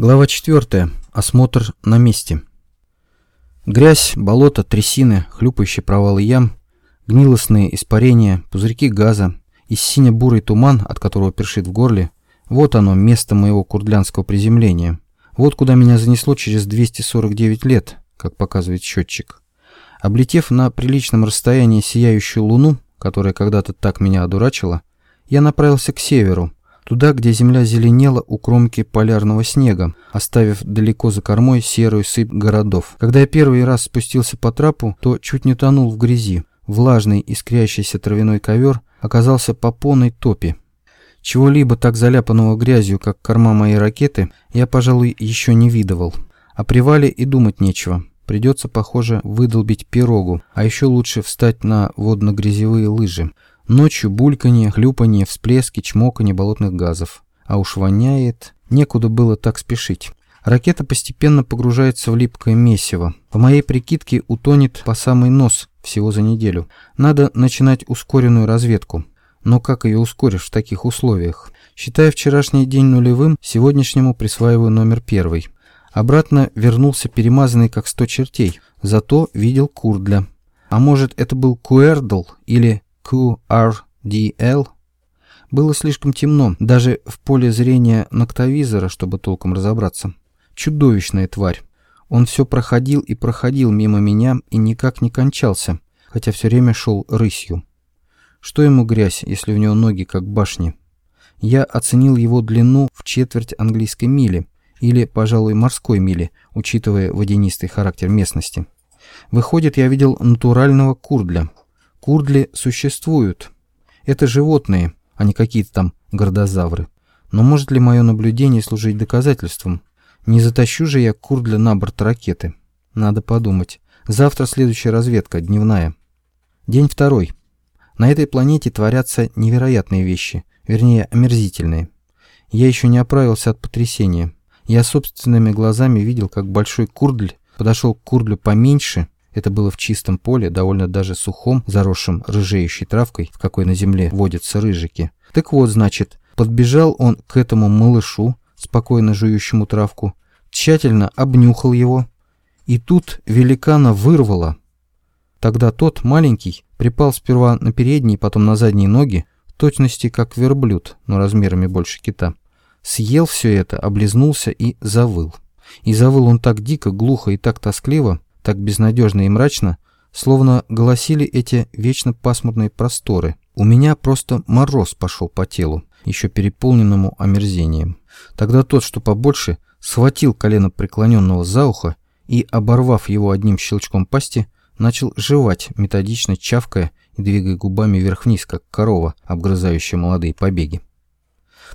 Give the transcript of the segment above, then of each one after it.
Глава 4. Осмотр на месте. Грязь, болото, трясины, хлюпающие провалы ям, гнилостные испарения, пузырьки газа и сине-бурый туман, от которого першит в горле. Вот оно, место моего курдлянского приземления. Вот куда меня занесло через 249 лет, как показывает счетчик. Облетев на приличном расстоянии сияющую луну, которая когда-то так меня одурачила, я направился к северу, Туда, где земля зеленела у кромки полярного снега, оставив далеко за кормой серую сыпь городов. Когда я первый раз спустился по трапу, то чуть не тонул в грязи. Влажный, искрящийся травяной ковер оказался по полной топи. Чего-либо так заляпанного грязью, как корма моей ракеты, я, пожалуй, еще не видывал. О привале и думать нечего. Придется, похоже, выдолбить пирогу, а еще лучше встать на водно-грязевые лыжи. Ночью бульканье, хлюпанье, всплески, чмоканье болотных газов. А уж воняет. Некуда было так спешить. Ракета постепенно погружается в липкое месиво. По моей прикидке утонет по самый нос всего за неделю. Надо начинать ускоренную разведку. Но как ее ускоришь в таких условиях? Считая вчерашний день нулевым, сегодняшнему присваиваю номер первый. Обратно вернулся перемазанный как сто чертей. Зато видел Курдля. А может это был Куэрдл или QRDL было слишком темно, даже в поле зрения ноктовизора, чтобы толком разобраться. Чудовищная тварь. Он все проходил и проходил мимо меня и никак не кончался, хотя все время шел рысью. Что ему грязь, если у него ноги как башни? Я оценил его длину в четверть английской мили, или, пожалуй, морской мили, учитывая водянистый характер местности. Выходит, я видел натурального курдля, Курдли существуют. Это животные, а не какие-то там гордозавры. Но может ли мое наблюдение служить доказательством? Не затащу же я Курдля на борт ракеты. Надо подумать. Завтра следующая разведка, дневная. День второй. На этой планете творятся невероятные вещи, вернее, омерзительные. Я еще не оправился от потрясения. Я собственными глазами видел, как большой Курдль подошел к Курдлю поменьше это было в чистом поле, довольно даже сухом, заросшем рыжеющей травкой, в какой на земле водятся рыжики. Так вот, значит, подбежал он к этому малышу, спокойно жующему травку, тщательно обнюхал его, и тут великана вырвало. Тогда тот, маленький, припал сперва на передние, потом на задние ноги, в точности как верблюд, но размерами больше кита. Съел все это, облизнулся и завыл. И завыл он так дико, глухо и так тоскливо, так безнадежно и мрачно, словно голосили эти вечно пасмурные просторы. У меня просто мороз пошел по телу, еще переполненному омерзением. Тогда тот, что побольше, схватил колено преклоненного за ухо и, оборвав его одним щелчком пасти, начал жевать, методично чавкая и двигая губами вверх-вниз, как корова, обгрызающая молодые побеги.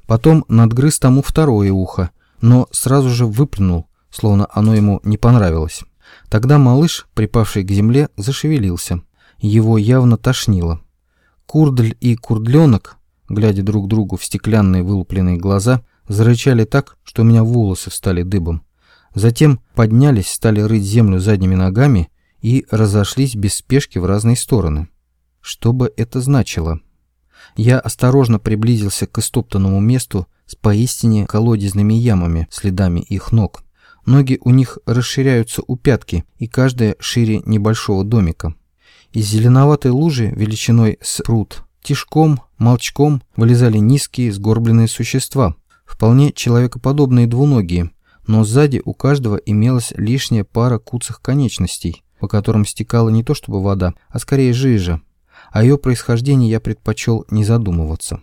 Потом надгрыз тому второе ухо, но сразу же выплюнул, словно оно ему не понравилось. Тогда малыш, припавший к земле, зашевелился. Его явно тошнило. Курдль и курдленок, глядя друг другу в стеклянные вылупленные глаза, зарычали так, что у меня волосы встали дыбом. Затем поднялись, стали рыть землю задними ногами и разошлись без спешки в разные стороны. Что бы это значило? Я осторожно приблизился к истоптанному месту с поистине колодезными ямами, следами их ног. Ноги у них расширяются у пятки, и каждая шире небольшого домика. Из зеленоватой лужи величиной с пруд тишком, молчком вылезали низкие сгорбленные существа, вполне человекоподобные двуногие, но сзади у каждого имелась лишняя пара куцых конечностей, по которым стекала не то чтобы вода, а скорее жижа. О ее происхождении я предпочел не задумываться.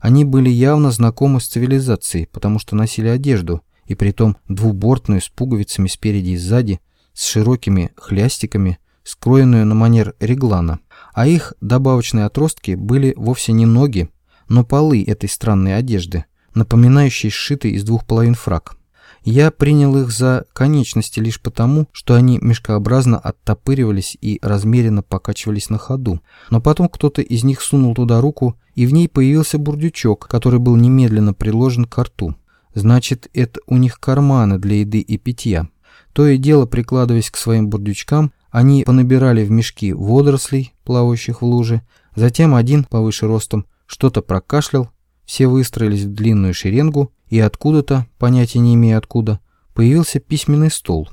Они были явно знакомы с цивилизацией, потому что носили одежду, и притом двубортную с пуговицами спереди и сзади, с широкими хлястиками, скроенную на манер реглана. А их добавочные отростки были вовсе не ноги, но полы этой странной одежды, напоминающей сшитый из двух половин фраг. Я принял их за конечности лишь потому, что они мешкообразно оттопыривались и размеренно покачивались на ходу. Но потом кто-то из них сунул туда руку, и в ней появился бурдючок, который был немедленно приложен к рту. Значит, это у них карманы для еды и питья. То и дело, прикладываясь к своим бурдючкам, они понабирали в мешки водорослей, плавающих в луже, затем один, повыше ростом, что-то прокашлял, все выстроились в длинную шеренгу, и откуда-то, понятия не имея откуда, появился письменный стол.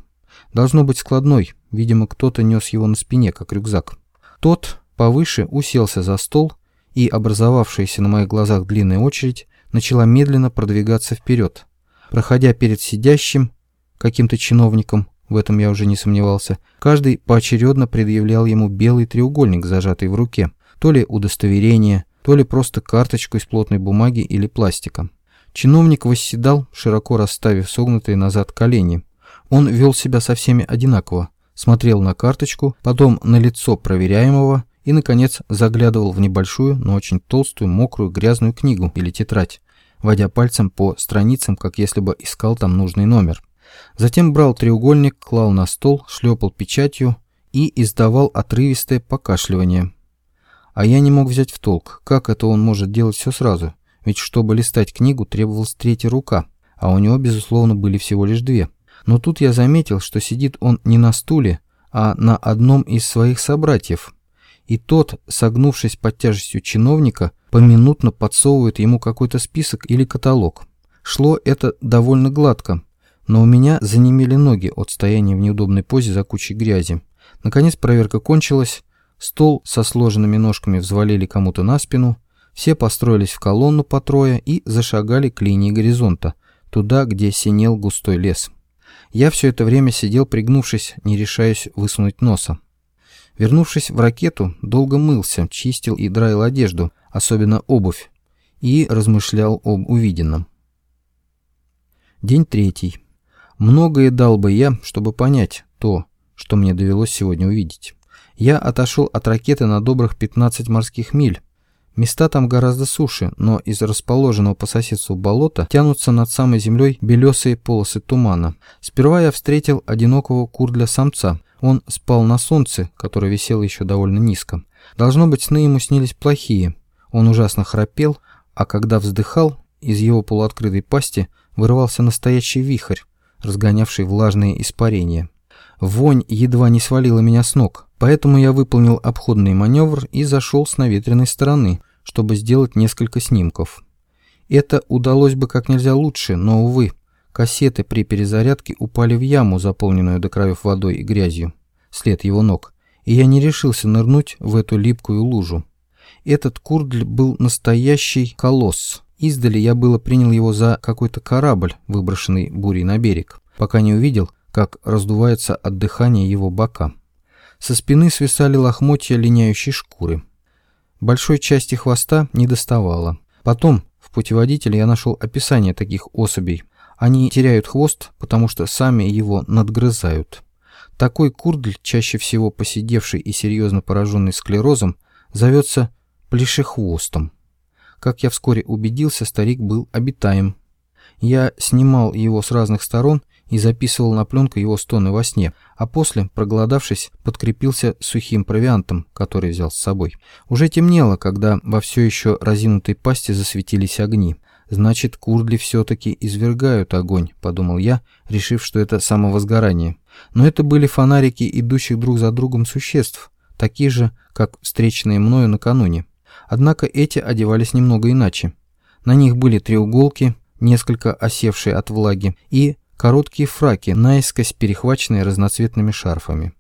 Должно быть складной, видимо, кто-то нес его на спине, как рюкзак. Тот повыше уселся за стол, и образовавшаяся на моих глазах длинная очередь начала медленно продвигаться вперед. Проходя перед сидящим, каким-то чиновником, в этом я уже не сомневался, каждый поочередно предъявлял ему белый треугольник, зажатый в руке, то ли удостоверение, то ли просто карточку из плотной бумаги или пластика. Чиновник восседал, широко расставив согнутые назад колени. Он вел себя со всеми одинаково, смотрел на карточку, потом на лицо проверяемого и, наконец, заглядывал в небольшую, но очень толстую, мокрую, грязную книгу или тетрадь, водя пальцем по страницам, как если бы искал там нужный номер. Затем брал треугольник, клал на стол, шлепал печатью и издавал отрывистое покашливание. А я не мог взять в толк, как это он может делать все сразу, ведь чтобы листать книгу требовалась третья рука, а у него, безусловно, были всего лишь две. Но тут я заметил, что сидит он не на стуле, а на одном из своих собратьев. И тот, согнувшись под тяжестью чиновника, поминутно подсовывает ему какой-то список или каталог. Шло это довольно гладко, но у меня занемели ноги от стояния в неудобной позе за кучей грязи. Наконец проверка кончилась, стол со сложенными ножками взвалили кому-то на спину, все построились в колонну по трое и зашагали к линии горизонта, туда, где синел густой лес. Я все это время сидел пригнувшись, не решаясь высунуть носа. Вернувшись в ракету, долго мылся, чистил и драил одежду, особенно обувь, и размышлял об увиденном. День третий. Многое дал бы я, чтобы понять то, что мне довелось сегодня увидеть. Я отошел от ракеты на добрых 15 морских миль. Места там гораздо суше, но из расположенного по соседству болота тянутся над самой землей белесые полосы тумана. Сперва я встретил одинокого курдля-самца. Он спал на солнце, которое висело еще довольно низко. Должно быть, сны ему снились плохие. Он ужасно храпел, а когда вздыхал, из его полуоткрытой пасти вырывался настоящий вихрь разгонявший влажные испарения. Вонь едва не свалила меня с ног, поэтому я выполнил обходный маневр и зашел с наветренной стороны, чтобы сделать несколько снимков. Это удалось бы как нельзя лучше, но, увы, кассеты при перезарядке упали в яму, заполненную до краев водой и грязью, след его ног, и я не решился нырнуть в эту липкую лужу. Этот курдль был настоящий колосс, Издали я было принял его за какой-то корабль, выброшенный бурей на берег, пока не увидел, как раздувается от дыхания его бока. Со спины свисали лохмотья линяющей шкуры. Большой части хвоста не доставало. Потом в путеводителе я нашел описание таких особей. Они теряют хвост, потому что сами его надгрызают. Такой курдль, чаще всего посидевший и серьезно пораженный склерозом, зовется плешехвостом. Как я вскоре убедился, старик был обитаем. Я снимал его с разных сторон и записывал на пленку его стоны во сне, а после, проголодавшись, подкрепился сухим провиантом, который взял с собой. Уже темнело, когда во все еще разинутой пасти засветились огни. «Значит, курдли все-таки извергают огонь», — подумал я, решив, что это самовозгорание. Но это были фонарики идущих друг за другом существ, такие же, как встреченные мною накануне. Однако эти одевались немного иначе. На них были треуголки, несколько осевшие от влаги, и короткие фраки, наискось перехваченные разноцветными шарфами.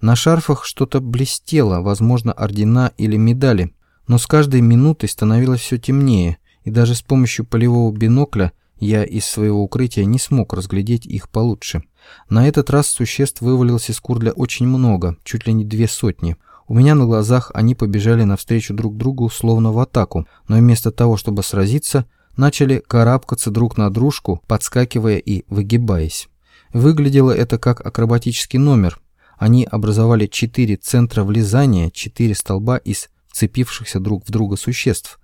На шарфах что-то блестело, возможно, ордена или медали, но с каждой минутой становилось все темнее, и даже с помощью полевого бинокля я из своего укрытия не смог разглядеть их получше. На этот раз существ вывалилось из курля очень много, чуть ли не две сотни – у меня на глазах они побежали навстречу друг другу, словно в атаку, но вместо того, чтобы сразиться, начали карабкаться друг на дружку, подскакивая и выгибаясь. Выглядело это как акробатический номер. Они образовали четыре центра влезания, четыре столба из вцепившихся друг в друга существ.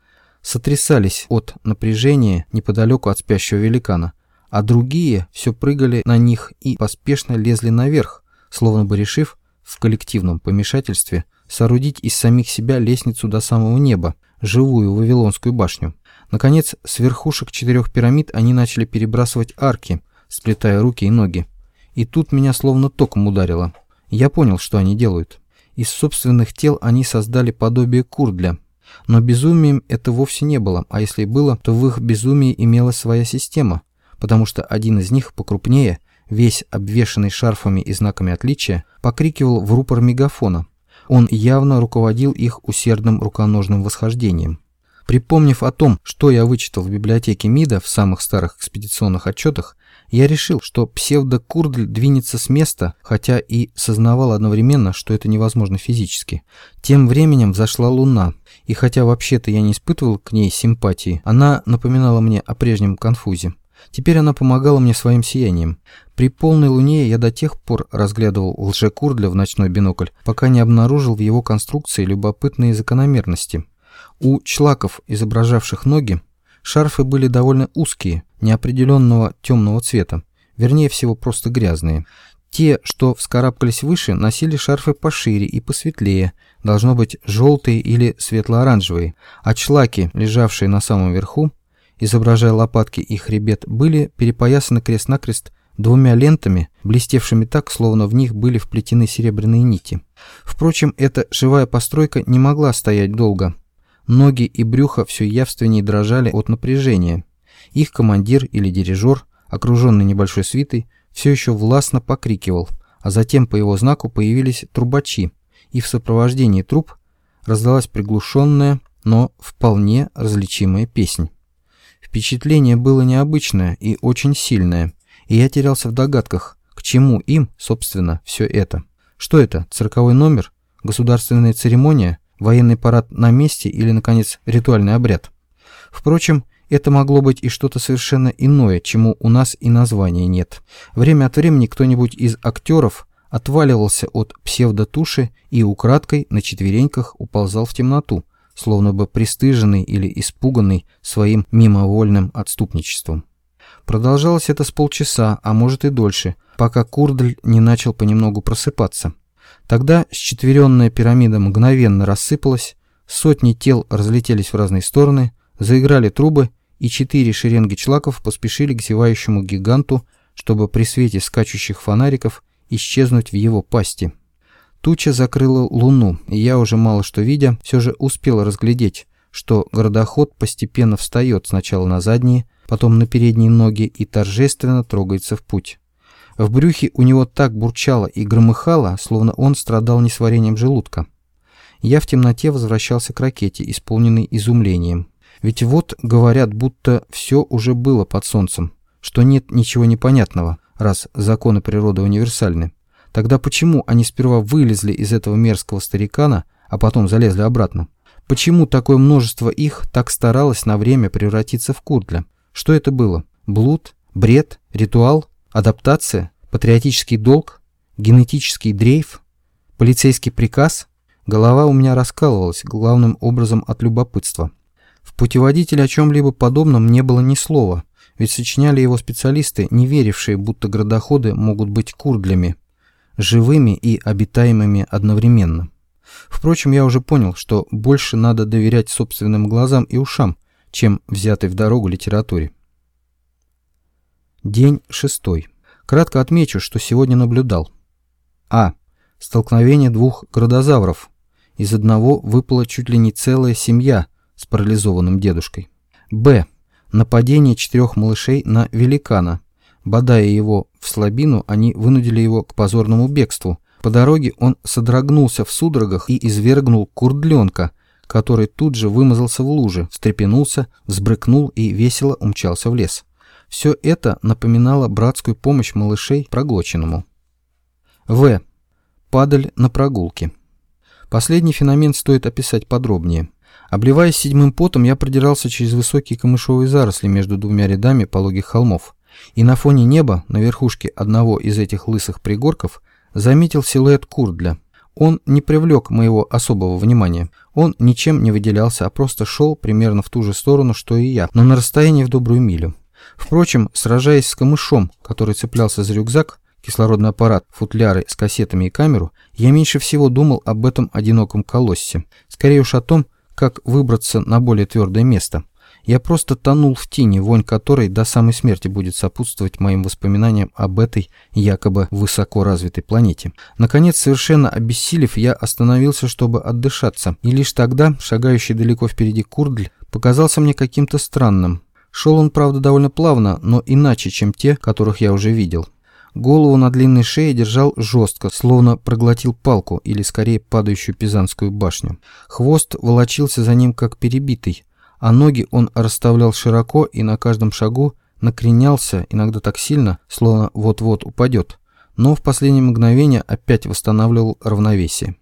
Сотрясались от напряжения неподалеку от спящего великана, а другие все прыгали на них и поспешно лезли наверх, словно бы решив в коллективном помешательстве – соорудить из самих себя лестницу до самого неба, живую Вавилонскую башню. Наконец, с верхушек четырех пирамид они начали перебрасывать арки, сплетая руки и ноги. И тут меня словно током ударило. Я понял, что они делают. Из собственных тел они создали подобие курдля. Но безумием это вовсе не было, а если и было, то в их безумии имелась своя система, потому что один из них, покрупнее, весь обвешанный шарфами и знаками отличия, покрикивал в рупор мегафона. Он явно руководил их усердным руконожным восхождением. Припомнив о том, что я вычитал в библиотеке МИДа в самых старых экспедиционных отчетах, я решил, что псевдокурдль двинется с места, хотя и сознавал одновременно, что это невозможно физически. Тем временем взошла луна, и хотя вообще-то я не испытывал к ней симпатии, она напоминала мне о прежнем конфузе. Теперь она помогала мне своим сиянием. При полной луне я до тех пор разглядывал лжекурдля в ночной бинокль, пока не обнаружил в его конструкции любопытные закономерности. У члаков, изображавших ноги, шарфы были довольно узкие, неопределенного темного цвета, вернее всего просто грязные. Те, что вскарабкались выше, носили шарфы пошире и посветлее, должно быть желтые или светло-оранжевые, а члаки, лежавшие на самом верху, изображая лопатки и хребет, были перепоясаны крест-накрест двумя лентами, блестевшими так, словно в них были вплетены серебряные нити. Впрочем, эта живая постройка не могла стоять долго. Ноги и брюхо все явственнее дрожали от напряжения. Их командир или дирижер, окруженный небольшой свитой, все еще властно покрикивал, а затем по его знаку появились трубачи, и в сопровождении труб раздалась приглушенная, но вполне различимая песнь. Впечатление было необычное и очень сильное, и я терялся в догадках, к чему им, собственно, все это. Что это, цирковой номер, государственная церемония, военный парад на месте или, наконец, ритуальный обряд? Впрочем, это могло быть и что-то совершенно иное, чему у нас и названия нет. Время от времени кто-нибудь из актеров отваливался от псевдотуши и украдкой на четвереньках уползал в темноту, словно бы пристыженный или испуганный своим мимовольным отступничеством. Продолжалось это с полчаса, а может и дольше, пока Курдль не начал понемногу просыпаться. Тогда счетверенная пирамида мгновенно рассыпалась, сотни тел разлетелись в разные стороны, заиграли трубы, и четыре шеренги члаков поспешили к зевающему гиганту, чтобы при свете скачущих фонариков исчезнуть в его пасти. Туча закрыла луну, и я уже мало что видя, все же успел разглядеть, что городоход постепенно встает сначала на задние, потом на передние ноги и торжественно трогается в путь. В брюхе у него так бурчало и громыхало, словно он страдал несварением желудка. Я в темноте возвращался к ракете, исполненный изумлением. Ведь вот говорят, будто все уже было под солнцем, что нет ничего непонятного, раз законы природы универсальны. Тогда почему они сперва вылезли из этого мерзкого старикана, а потом залезли обратно? Почему такое множество их так старалось на время превратиться в Куртля? Что это было? Блуд? Бред? Ритуал? Адаптация? Патриотический долг? Генетический дрейф? Полицейский приказ? Голова у меня раскалывалась, главным образом от любопытства. В путеводителе о чем-либо подобном не было ни слова, ведь сочиняли его специалисты, не верившие, будто градоходы могут быть курдлями живыми и обитаемыми одновременно. Впрочем, я уже понял, что больше надо доверять собственным глазам и ушам, чем взятой в дорогу литературе. День шестой. Кратко отмечу, что сегодня наблюдал. А. Столкновение двух градозавров. Из одного выпала чуть ли не целая семья с парализованным дедушкой. Б. Нападение четырех малышей на великана, Бодая его в слабину, они вынудили его к позорному бегству. По дороге он содрогнулся в судорогах и извергнул курдленка, который тут же вымазался в луже, встрепенулся, взбрыкнул и весело умчался в лес. Все это напоминало братскую помощь малышей проглоченному. В. Падаль на прогулке. Последний феномен стоит описать подробнее. Обливаясь седьмым потом, я продирался через высокие камышовые заросли между двумя рядами пологих холмов и на фоне неба, на верхушке одного из этих лысых пригорков, заметил силуэт Курдля. Он не привлек моего особого внимания. Он ничем не выделялся, а просто шел примерно в ту же сторону, что и я, но на расстоянии в добрую милю. Впрочем, сражаясь с камышом, который цеплялся за рюкзак, кислородный аппарат, футляры с кассетами и камеру, я меньше всего думал об этом одиноком колоссе. Скорее уж о том, как выбраться на более твердое место – Я просто тонул в тени, вонь которой до самой смерти будет сопутствовать моим воспоминаниям об этой якобы высоко развитой планете. Наконец, совершенно обессилев, я остановился, чтобы отдышаться, и лишь тогда шагающий далеко впереди Курдль показался мне каким-то странным. Шел он, правда, довольно плавно, но иначе, чем те, которых я уже видел. Голову на длинной шее держал жестко, словно проглотил палку или скорее падающую пизанскую башню. Хвост волочился за ним как перебитый, а ноги он расставлял широко и на каждом шагу накренялся, иногда так сильно, словно вот-вот упадет, но в последнее мгновение опять восстанавливал равновесие.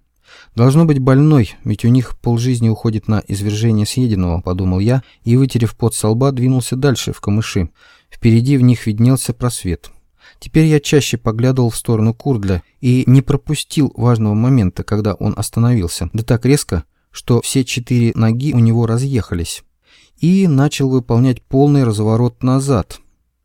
«Должно быть больной, ведь у них полжизни уходит на извержение съеденного», – подумал я, и, вытерев пот со лба, двинулся дальше, в камыши. Впереди в них виднелся просвет. Теперь я чаще поглядывал в сторону Курдля и не пропустил важного момента, когда он остановился, да так резко, что все четыре ноги у него разъехались, и начал выполнять полный разворот назад,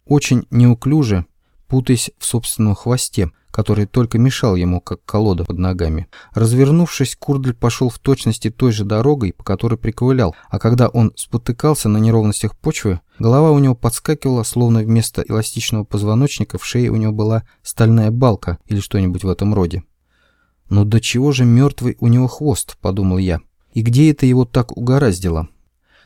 очень неуклюже, путаясь в собственном хвосте, который только мешал ему, как колода под ногами. Развернувшись, Курдль пошел в точности той же дорогой, по которой приковылял, а когда он спотыкался на неровностях почвы, голова у него подскакивала, словно вместо эластичного позвоночника в шее у него была стальная балка или что-нибудь в этом роде. «Но до чего же мертвый у него хвост?» – подумал я. И где это его так угораздило?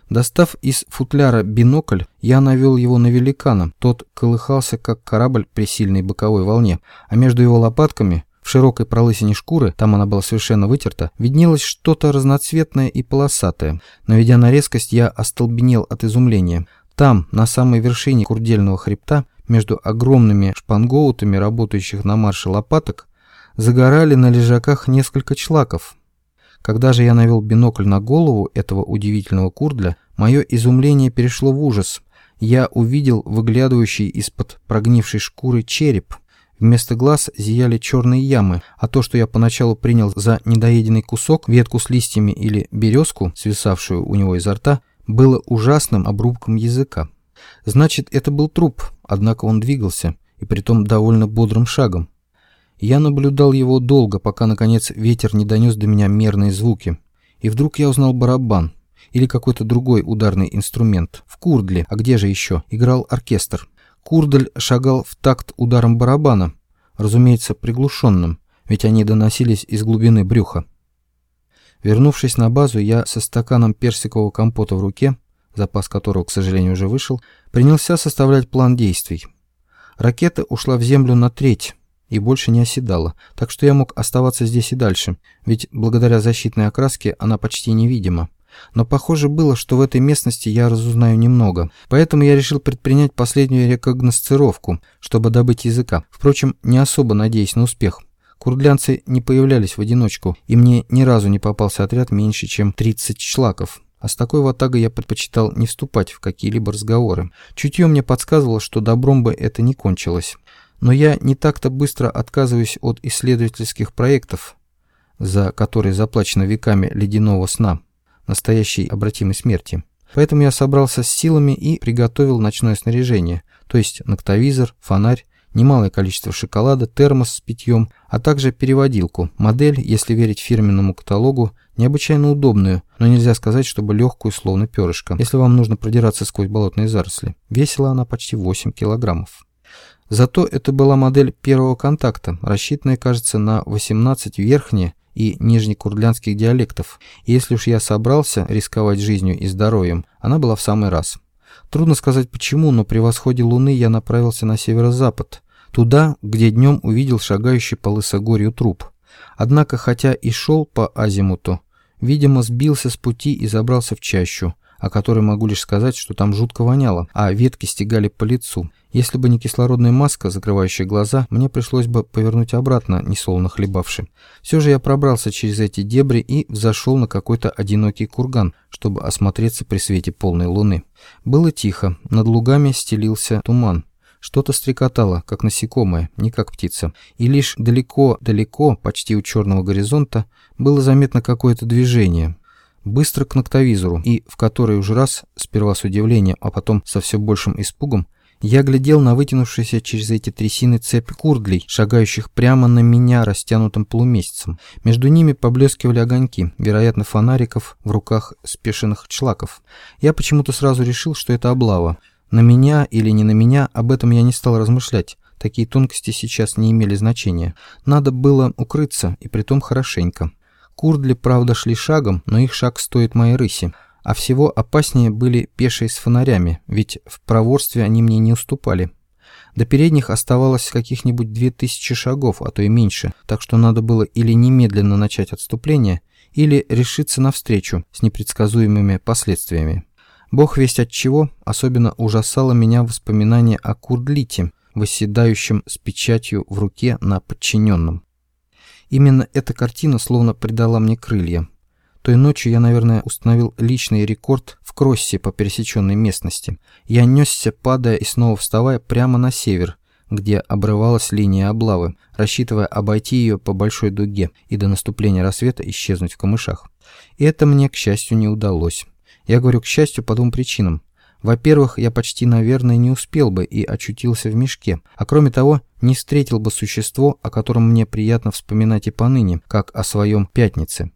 Достав из футляра бинокль, я навел его на великана. Тот колыхался, как корабль при сильной боковой волне, а между его лопатками, в широкой пролысине шкуры, там она была совершенно вытерта, виднелось что-то разноцветное и полосатое. Наведя на резкость, я остолбенел от изумления. Там, на самой вершине курдельного хребта, между огромными шпангоутами, работающих на марше лопаток, загорали на лежаках несколько члаков, когда же я навел бинокль на голову этого удивительного курдля, мое изумление перешло в ужас. Я увидел выглядывающий из-под прогнившей шкуры череп. Вместо глаз зияли черные ямы, а то, что я поначалу принял за недоеденный кусок, ветку с листьями или березку, свисавшую у него изо рта, было ужасным обрубком языка. Значит, это был труп, однако он двигался, и притом довольно бодрым шагом. Я наблюдал его долго, пока, наконец, ветер не донес до меня мерные звуки. И вдруг я узнал барабан. Или какой-то другой ударный инструмент. В Курдле, а где же еще, играл оркестр. Курдль шагал в такт ударом барабана. Разумеется, приглушенным, ведь они доносились из глубины брюха. Вернувшись на базу, я со стаканом персикового компота в руке, запас которого, к сожалению, уже вышел, принялся составлять план действий. Ракета ушла в землю на треть, и больше не оседала, так что я мог оставаться здесь и дальше, ведь благодаря защитной окраске она почти невидима. Но похоже было, что в этой местности я разузнаю немного, поэтому я решил предпринять последнюю рекогносцировку, чтобы добыть языка, впрочем, не особо надеясь на успех. Курдлянцы не появлялись в одиночку, и мне ни разу не попался отряд меньше, чем 30 шлаков. А с такой ватагой я предпочитал не вступать в какие-либо разговоры. Чутье мне подсказывало, что добром бы это не кончилось. Но я не так-то быстро отказываюсь от исследовательских проектов, за которые заплачено веками ледяного сна, настоящей обратимой смерти. Поэтому я собрался с силами и приготовил ночное снаряжение, то есть ноктовизор, фонарь, немалое количество шоколада, термос с питьем, а также переводилку. Модель, если верить фирменному каталогу, необычайно удобную, но нельзя сказать, чтобы легкую, словно перышко, если вам нужно продираться сквозь болотные заросли. Весила она почти 8 килограммов. Зато это была модель первого контакта, рассчитанная, кажется, на 18 верхне и нижнекурдлянских диалектов. И если уж я собрался рисковать жизнью и здоровьем, она была в самый раз. Трудно сказать почему, но при восходе луны я направился на северо-запад, туда, где днем увидел шагающий по лысогорью труп. Однако, хотя и шел по азимуту, видимо, сбился с пути и забрался в чащу, о которой могу лишь сказать, что там жутко воняло, а ветки стегали по лицу. Если бы не кислородная маска, закрывающая глаза, мне пришлось бы повернуть обратно, несолоно хлебавши. Все же я пробрался через эти дебри и взошел на какой-то одинокий курган, чтобы осмотреться при свете полной луны. Было тихо, над лугами стелился туман. Что-то стрекотало, как насекомое, не как птица. И лишь далеко-далеко, почти у черного горизонта, было заметно какое-то движение, быстро к ноктовизору и в который уже раз, сперва с удивлением, а потом со все большим испугом, Я глядел на вытянувшиеся через эти трясины цепь курдлей, шагающих прямо на меня растянутым полумесяцем. Между ними поблескивали огоньки, вероятно, фонариков в руках спешенных члаков. Я почему-то сразу решил, что это облава. На меня или не на меня, об этом я не стал размышлять. Такие тонкости сейчас не имели значения. Надо было укрыться, и притом хорошенько. Курдли, правда, шли шагом, но их шаг стоит моей рыси. А всего опаснее были пешие с фонарями, ведь в проворстве они мне не уступали. До передних оставалось каких-нибудь две тысячи шагов, а то и меньше, так что надо было или немедленно начать отступление, или решиться навстречу с непредсказуемыми последствиями. Бог весть от чего, особенно ужасало меня воспоминание о Курдлите, восседающем с печатью в руке на подчиненном. Именно эта картина словно придала мне крылья. Той ночью я, наверное, установил личный рекорд в кроссе по пересеченной местности. Я несся, падая и снова вставая прямо на север, где обрывалась линия облавы, рассчитывая обойти ее по большой дуге и до наступления рассвета исчезнуть в камышах. И это мне, к счастью, не удалось. Я говорю «к счастью» по двум причинам. Во-первых, я почти, наверное, не успел бы и очутился в мешке, а кроме того, не встретил бы существо, о котором мне приятно вспоминать и поныне, как о своем пятнице.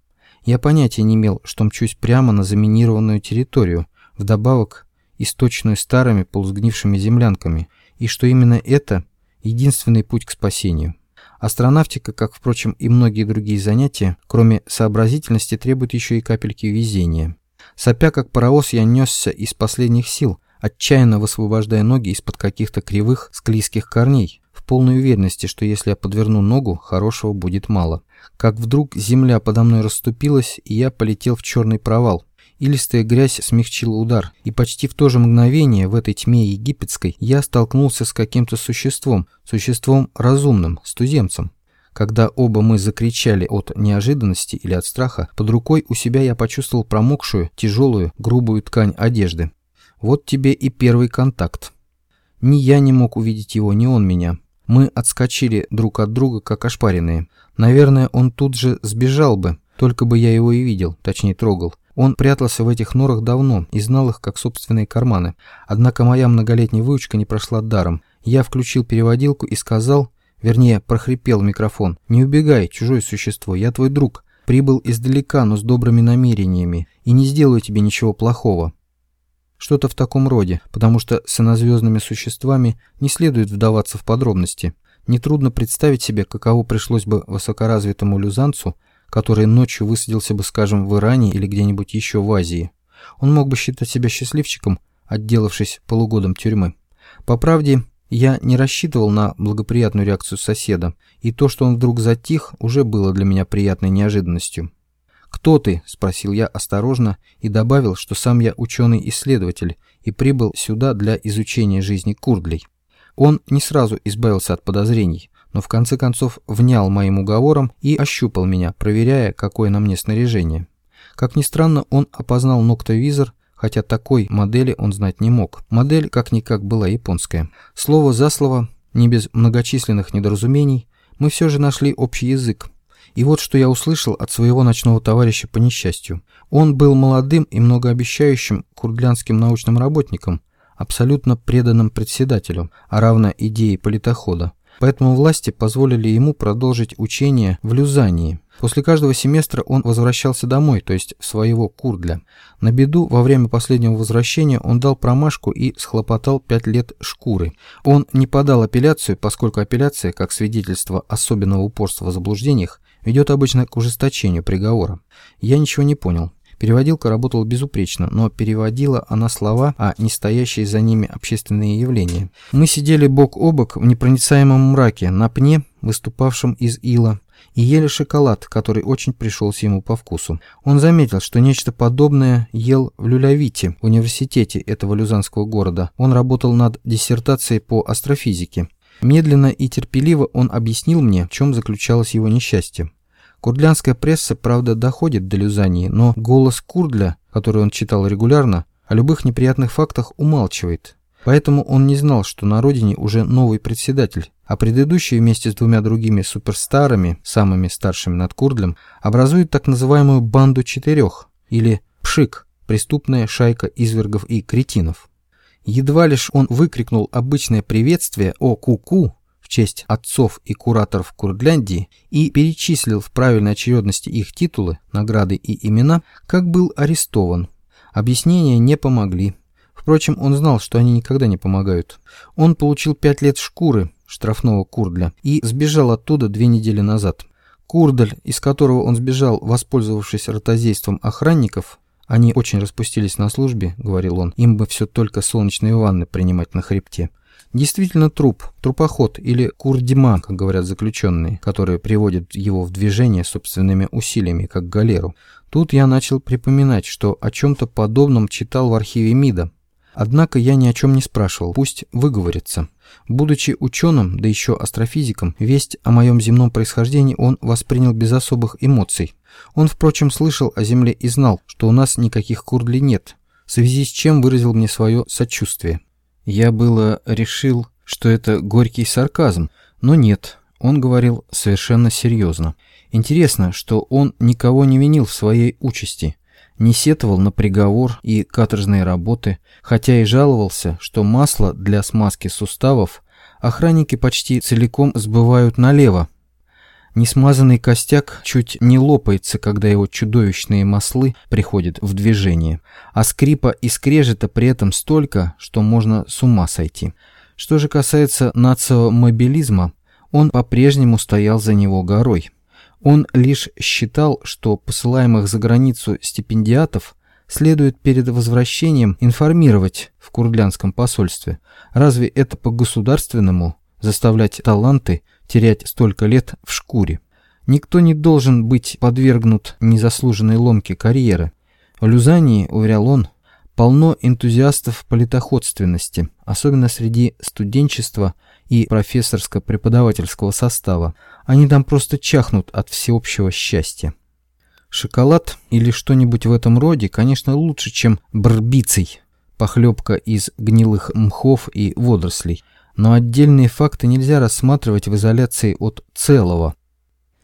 Я понятия не имел, что мчусь прямо на заминированную территорию, вдобавок источную старыми полусгнившими землянками, и что именно это единственный путь к спасению. Астронавтика, как, впрочем, и многие другие занятия, кроме сообразительности, требует еще и капельки везения. Сопя как паровоз, я несся из последних сил, отчаянно высвобождая ноги из-под каких-то кривых, склизких корней, в полной уверенности, что если я подверну ногу, хорошего будет мало как вдруг земля подо мной расступилась, и я полетел в черный провал. Илистая грязь смягчила удар, и почти в то же мгновение в этой тьме египетской я столкнулся с каким-то существом, существом разумным, с. Когда оба мы закричали от неожиданности или от страха, под рукой у себя я почувствовал промокшую, тяжелую, грубую ткань одежды. Вот тебе и первый контакт. Ни я не мог увидеть его, ни он меня. Мы отскочили друг от друга, как ошпаренные. Наверное, он тут же сбежал бы, только бы я его и видел, точнее трогал. Он прятался в этих норах давно и знал их как собственные карманы. Однако моя многолетняя выучка не прошла даром. Я включил переводилку и сказал, вернее, прохрипел микрофон, «Не убегай, чужое существо, я твой друг. Прибыл издалека, но с добрыми намерениями, и не сделаю тебе ничего плохого. Что-то в таком роде, потому что с инозвездными существами не следует вдаваться в подробности. Нетрудно представить себе, каково пришлось бы высокоразвитому люзанцу, который ночью высадился бы, скажем, в Иране или где-нибудь еще в Азии. Он мог бы считать себя счастливчиком, отделавшись полугодом тюрьмы. По правде, я не рассчитывал на благоприятную реакцию соседа, и то, что он вдруг затих, уже было для меня приятной неожиданностью. «Кто ты?» – спросил я осторожно и добавил, что сам я ученый-исследователь и прибыл сюда для изучения жизни курдлей. Он не сразу избавился от подозрений, но в конце концов внял моим уговором и ощупал меня, проверяя, какое на мне снаряжение. Как ни странно, он опознал ноктовизор, хотя такой модели он знать не мог. Модель как-никак была японская. Слово за слово, не без многочисленных недоразумений, мы все же нашли общий язык, и вот что я услышал от своего ночного товарища по несчастью. Он был молодым и многообещающим курдлянским научным работником, абсолютно преданным председателю, а равно идее политохода. Поэтому власти позволили ему продолжить учение в Люзании. После каждого семестра он возвращался домой, то есть в своего Курдля. На беду, во время последнего возвращения он дал промашку и схлопотал пять лет шкуры. Он не подал апелляцию, поскольку апелляция, как свидетельство особенного упорства в заблуждениях, ведет обычно к ужесточению приговора. Я ничего не понял. Переводилка работала безупречно, но переводила она слова, а не стоящие за ними общественные явления. Мы сидели бок о бок в непроницаемом мраке, на пне, выступавшем из ила, и ели шоколад, который очень пришелся ему по вкусу. Он заметил, что нечто подобное ел в Люлявите, университете этого люзанского города. Он работал над диссертацией по астрофизике. Медленно и терпеливо он объяснил мне, в чем заключалось его несчастье. Курдлянская пресса, правда, доходит до Люзании, но голос Курдля, который он читал регулярно, о любых неприятных фактах умалчивает. Поэтому он не знал, что на родине уже новый председатель, а предыдущий вместе с двумя другими суперстарами, самыми старшими над Курдлем, образует так называемую «банду четырех» или «пшик» – преступная шайка извергов и кретинов. Едва лишь он выкрикнул обычное приветствие о ку-ку в честь отцов и кураторов Курдляндии и перечислил в правильной очередности их титулы, награды и имена, как был арестован. Объяснения не помогли. Впрочем, он знал, что они никогда не помогают. Он получил пять лет шкуры, штрафного курдля, и сбежал оттуда две недели назад. Курдаль, из которого он сбежал, воспользовавшись ротозейством охранников, они очень распустились на службе, говорил он, им бы все только солнечные ванны принимать на хребте. Действительно труп, трупоход или курдима, как говорят заключенные, которые приводят его в движение собственными усилиями, как галеру. Тут я начал припоминать, что о чем-то подобном читал в архиве МИДа. Однако я ни о чем не спрашивал, пусть выговорится. Будучи ученым, да еще астрофизиком, весть о моем земном происхождении он воспринял без особых эмоций. Он, впрочем, слышал о Земле и знал, что у нас никаких курдли нет, в связи с чем выразил мне свое сочувствие. Я было решил, что это горький сарказм, но нет, он говорил совершенно серьезно. Интересно, что он никого не винил в своей участи, не сетовал на приговор и каторжные работы, хотя и жаловался, что масло для смазки суставов охранники почти целиком сбывают налево. Несмазанный костяк чуть не лопается, когда его чудовищные маслы приходят в движение, а скрипа и скрежета при этом столько, что можно с ума сойти. Что же касается нациомобилизма, он по-прежнему стоял за него горой. Он лишь считал, что посылаемых за границу стипендиатов следует перед возвращением информировать в курдлянском посольстве. Разве это по-государственному заставлять таланты терять столько лет в шкуре? Никто не должен быть подвергнут незаслуженной ломке карьеры. В Люзании, уверял он, полно энтузиастов политоходственности, особенно среди студенчества и профессорско-преподавательского состава. Они там просто чахнут от всеобщего счастья. Шоколад или что-нибудь в этом роде, конечно, лучше, чем барбицей, похлебка из гнилых мхов и водорослей. Но отдельные факты нельзя рассматривать в изоляции от целого.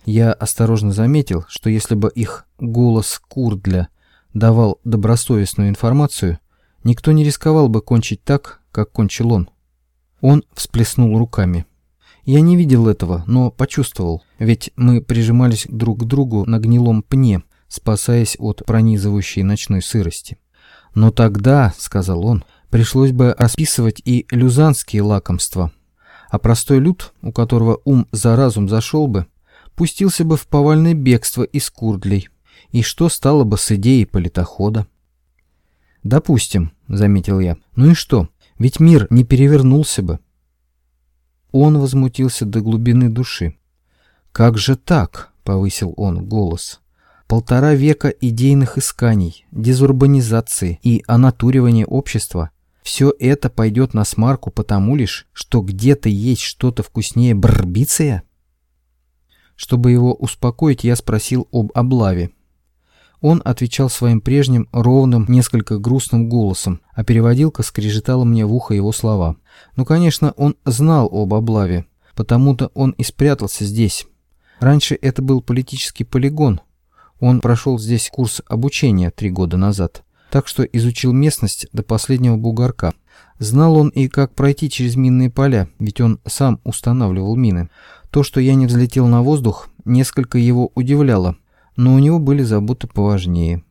Я осторожно заметил, что если бы их голос Курдля давал добросовестную информацию, никто не рисковал бы кончить так, как кончил он. Он всплеснул руками. Я не видел этого, но почувствовал, ведь мы прижимались друг к другу на гнилом пне, спасаясь от пронизывающей ночной сырости. Но тогда, сказал он, пришлось бы расписывать и люзанские лакомства. А простой люд, у которого ум за разум зашел бы, пустился бы в повальное бегство из Курдлей. И что стало бы с идеей политохода? «Допустим», — заметил я. «Ну и что? Ведь мир не перевернулся бы. Он возмутился до глубины души. «Как же так?» — повысил он голос. «Полтора века идейных исканий, дезурбанизации и онатуривания общества. Все это пойдет на смарку потому лишь, что где-то есть что-то вкуснее барбиция?» Чтобы его успокоить, я спросил об облаве. Он отвечал своим прежним, ровным, несколько грустным голосом, а переводилка скрежетала мне в ухо его слова. Ну, конечно, он знал об облаве, потому-то он и спрятался здесь. Раньше это был политический полигон. Он прошел здесь курс обучения три года назад, так что изучил местность до последнего бугорка. Знал он и как пройти через минные поля, ведь он сам устанавливал мины. То, что я не взлетел на воздух, несколько его удивляло, но у него были заботы поважнее.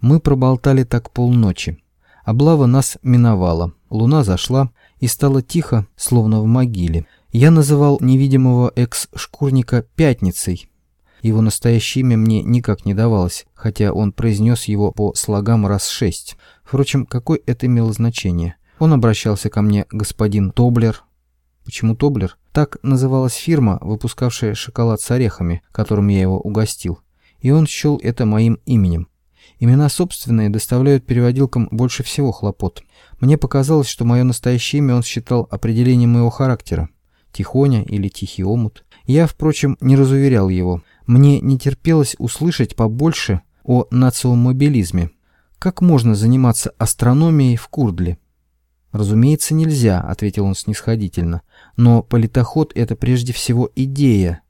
Мы проболтали так полночи. Облава нас миновала, луна зашла и стало тихо, словно в могиле. Я называл невидимого экс-шкурника «Пятницей». Его настоящее имя мне никак не давалось, хотя он произнес его по слогам раз шесть. Впрочем, какое это имело значение? Он обращался ко мне господин Тоблер. Почему Тоблер? Так называлась фирма, выпускавшая шоколад с орехами, которым я его угостил и он счел это моим именем. Имена собственные доставляют переводилкам больше всего хлопот. Мне показалось, что мое настоящее имя он считал определением моего характера. Тихоня или Тихий омут. Я, впрочем, не разуверял его. Мне не терпелось услышать побольше о нациомобилизме. Как можно заниматься астрономией в Курдле? «Разумеется, нельзя», — ответил он снисходительно. «Но политоход — это прежде всего идея,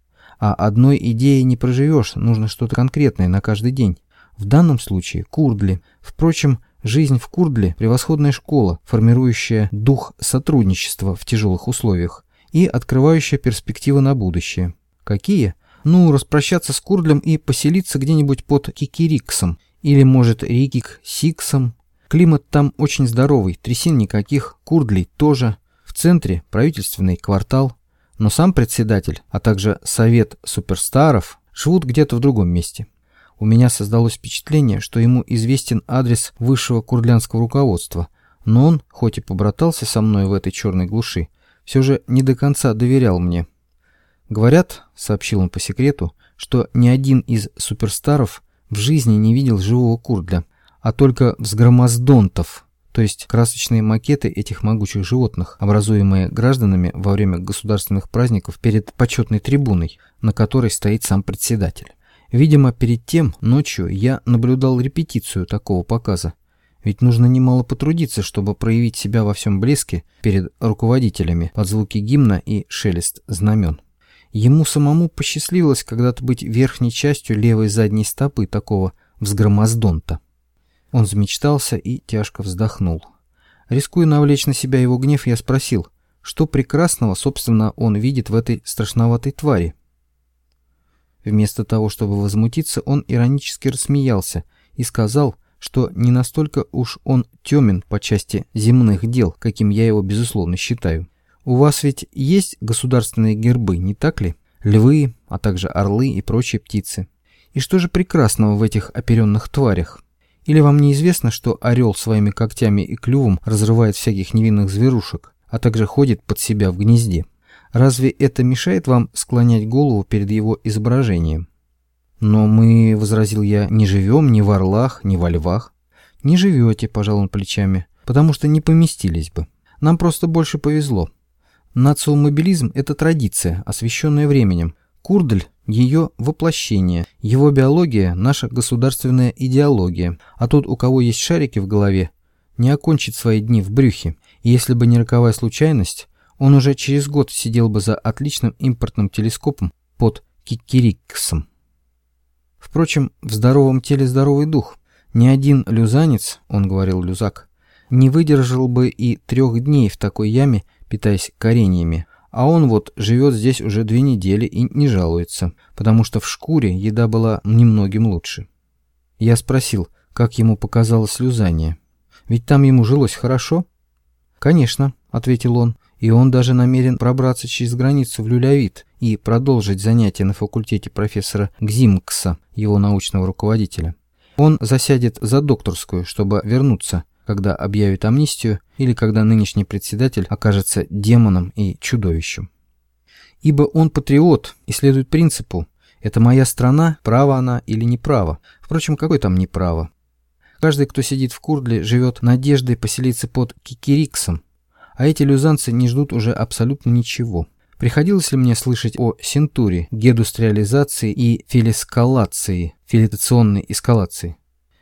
а одной идеей не проживешь, нужно что-то конкретное на каждый день. В данном случае Курдли. Впрочем, Жизнь в Курдле – превосходная школа, формирующая дух сотрудничества в тяжелых условиях и открывающая перспективы на будущее. Какие? Ну, распрощаться с Курдлем и поселиться где-нибудь под Кикириксом, или, может, Рикик Сиксом. Климат там очень здоровый, трясин никаких, Курдлей тоже. В центре правительственный квартал. Но сам председатель, а также совет суперстаров живут где-то в другом месте. У меня создалось впечатление, что ему известен адрес высшего курдлянского руководства, но он, хоть и побратался со мной в этой черной глуши, все же не до конца доверял мне. Говорят, сообщил он по секрету, что ни один из суперстаров в жизни не видел живого курдля, а только взгромоздонтов, то есть красочные макеты этих могучих животных, образуемые гражданами во время государственных праздников перед почетной трибуной, на которой стоит сам председатель. Видимо, перед тем, ночью, я наблюдал репетицию такого показа. Ведь нужно немало потрудиться, чтобы проявить себя во всем блеске перед руководителями под звуки гимна и шелест знамен. Ему самому посчастливилось когда-то быть верхней частью левой задней стопы такого взгромоздонта. Он замечтался и тяжко вздохнул. Рискуя навлечь на себя его гнев, я спросил, что прекрасного, собственно, он видит в этой страшноватой твари. Вместо того, чтобы возмутиться, он иронически рассмеялся и сказал, что не настолько уж он темен по части земных дел, каким я его, безусловно, считаю. У вас ведь есть государственные гербы, не так ли? Львы, а также орлы и прочие птицы. И что же прекрасного в этих оперенных тварях? Или вам неизвестно, что орел своими когтями и клювом разрывает всяких невинных зверушек, а также ходит под себя в гнезде? Разве это мешает вам склонять голову перед его изображением? Но мы, — возразил я, — не живем ни в орлах, ни во львах. Не живете, — пожал он плечами, — потому что не поместились бы. Нам просто больше повезло. Нациомобилизм – это традиция, освященная временем. Курдль – ее воплощение, его биология – наша государственная идеология. А тот, у кого есть шарики в голове, не окончит свои дни в брюхе. И если бы не роковая случайность, он уже через год сидел бы за отличным импортным телескопом под Кикириксом. Впрочем, в здоровом теле здоровый дух. Ни один люзанец, он говорил люзак, не выдержал бы и трех дней в такой яме, питаясь кореньями. А он вот живет здесь уже две недели и не жалуется, потому что в шкуре еда была немногим лучше. Я спросил, как ему показалось люзание. Ведь там ему жилось хорошо? «Конечно», — ответил он, и он даже намерен пробраться через границу в Люлявит и продолжить занятия на факультете профессора Гзимкса, его научного руководителя. Он засядет за докторскую, чтобы вернуться, когда объявит амнистию или когда нынешний председатель окажется демоном и чудовищем. Ибо он патриот и следует принципу «это моя страна, право она или не право». Впрочем, какое там не право? Каждый, кто сидит в Курдле, живет надеждой поселиться под Кикириксом, а эти люзанцы не ждут уже абсолютно ничего. Приходилось ли мне слышать о синтуре, гедустриализации и филискалации, филитационной эскалации?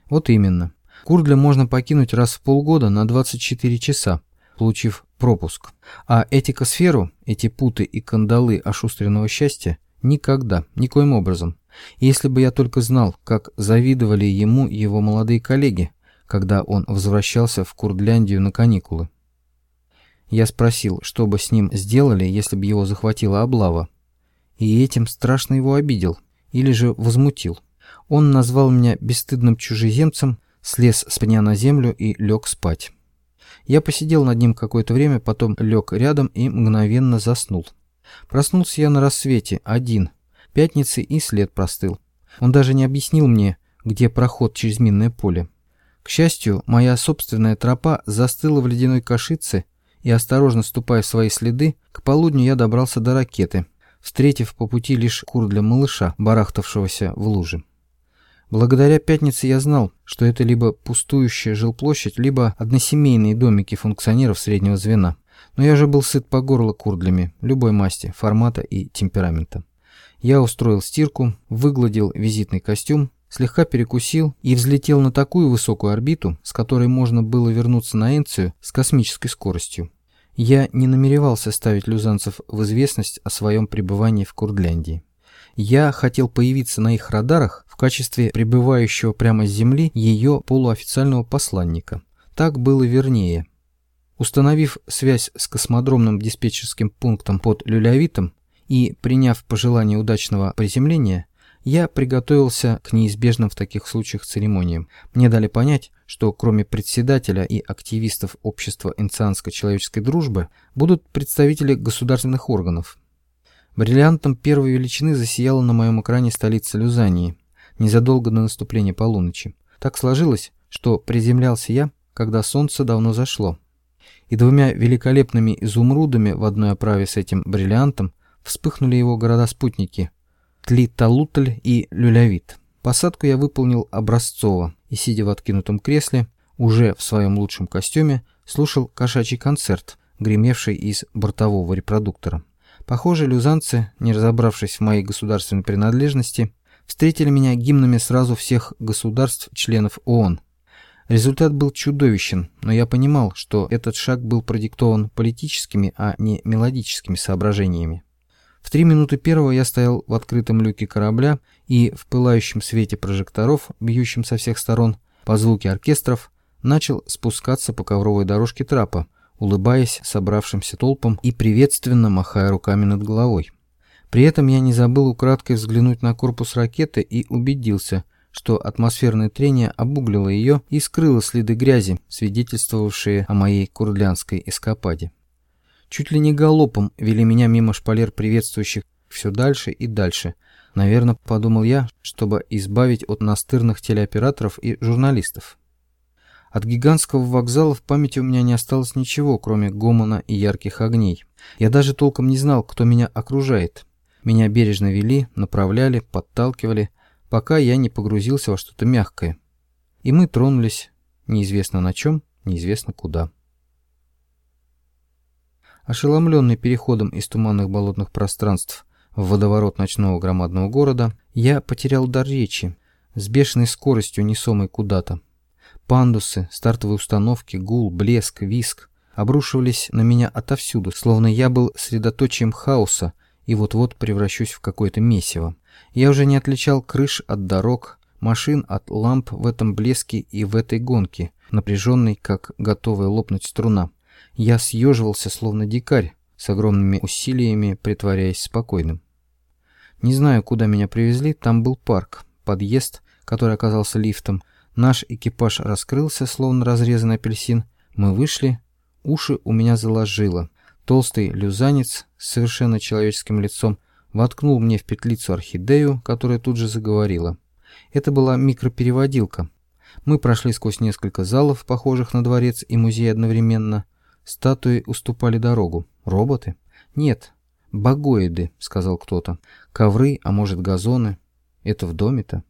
Вот именно. Курдля можно покинуть раз в полгода на 24 часа, получив пропуск. А этикосферу, эти путы и кандалы ошустренного счастья, никогда, никоим образом. Если бы я только знал, как завидовали ему его молодые коллеги, когда он возвращался в Курдляндию на каникулы. Я спросил, что бы с ним сделали, если бы его захватила облава. И этим страшно его обидел, или же возмутил. Он назвал меня бесстыдным чужеземцем, слез с пня на землю и лег спать. Я посидел над ним какое-то время, потом лег рядом и мгновенно заснул. Проснулся я на рассвете, один. Пятницы и след простыл. Он даже не объяснил мне, где проход через минное поле. К счастью, моя собственная тропа застыла в ледяной кашице и, осторожно ступая в свои следы, к полудню я добрался до ракеты, встретив по пути лишь кур для малыша, барахтавшегося в луже. Благодаря пятнице я знал, что это либо пустующая жилплощадь, либо односемейные домики функционеров среднего звена. Но я же был сыт по горло курдлями, любой масти, формата и темперамента. Я устроил стирку, выгладил визитный костюм, слегка перекусил и взлетел на такую высокую орбиту, с которой можно было вернуться на Энцию с космической скоростью. Я не намеревался ставить люзанцев в известность о своем пребывании в Курдляндии. Я хотел появиться на их радарах в качестве прибывающего прямо с Земли ее полуофициального посланника. Так было вернее. Установив связь с космодромным диспетчерским пунктом под Люлявитом и приняв пожелание удачного приземления, я приготовился к неизбежным в таких случаях церемониям. Мне дали понять, что кроме председателя и активистов общества инцианско-человеческой дружбы будут представители государственных органов, Бриллиантом первой величины засияла на моем экране столица Люзании, незадолго до наступления полуночи. Так сложилось, что приземлялся я, когда солнце давно зашло. И двумя великолепными изумрудами в одной оправе с этим бриллиантом вспыхнули его города-спутники Тли-Талутль и Люлявит. Посадку я выполнил образцово и, сидя в откинутом кресле, уже в своем лучшем костюме, слушал кошачий концерт, гремевший из бортового репродуктора. Похоже, люзанцы, не разобравшись в моей государственной принадлежности, встретили меня гимнами сразу всех государств-членов ООН. Результат был чудовищен, но я понимал, что этот шаг был продиктован политическими, а не мелодическими соображениями. В три минуты первого я стоял в открытом люке корабля и в пылающем свете прожекторов, бьющем со всех сторон, по звуке оркестров, начал спускаться по ковровой дорожке трапа, улыбаясь собравшимся толпам и приветственно махая руками над головой. При этом я не забыл украдкой взглянуть на корпус ракеты и убедился, что атмосферное трение обуглило ее и скрыло следы грязи, свидетельствовавшие о моей курдлянской эскападе. Чуть ли не галопом вели меня мимо шпалер приветствующих все дальше и дальше. Наверное, подумал я, чтобы избавить от настырных телеоператоров и журналистов. От гигантского вокзала в памяти у меня не осталось ничего, кроме гомона и ярких огней. Я даже толком не знал, кто меня окружает. Меня бережно вели, направляли, подталкивали, пока я не погрузился во что-то мягкое. И мы тронулись, неизвестно на чем, неизвестно куда. Ошеломленный переходом из туманных болотных пространств в водоворот ночного громадного города, я потерял дар речи, с бешеной скоростью несомой куда-то. Пандусы, стартовые установки, гул, блеск, виск обрушивались на меня отовсюду, словно я был средоточием хаоса и вот-вот превращусь в какое-то месиво. Я уже не отличал крыш от дорог, машин от ламп в этом блеске и в этой гонке, напряженной, как готовая лопнуть струна. Я съеживался, словно дикарь, с огромными усилиями притворяясь спокойным. Не знаю, куда меня привезли, там был парк, подъезд, который оказался лифтом, Наш экипаж раскрылся, словно разрезанный апельсин. Мы вышли. Уши у меня заложило. Толстый люзанец с совершенно человеческим лицом воткнул мне в петлицу орхидею, которая тут же заговорила. Это была микропереводилка. Мы прошли сквозь несколько залов, похожих на дворец и музей одновременно. Статуи уступали дорогу. Роботы? Нет, багоиды, сказал кто-то. Ковры, а может газоны. Это в доме-то?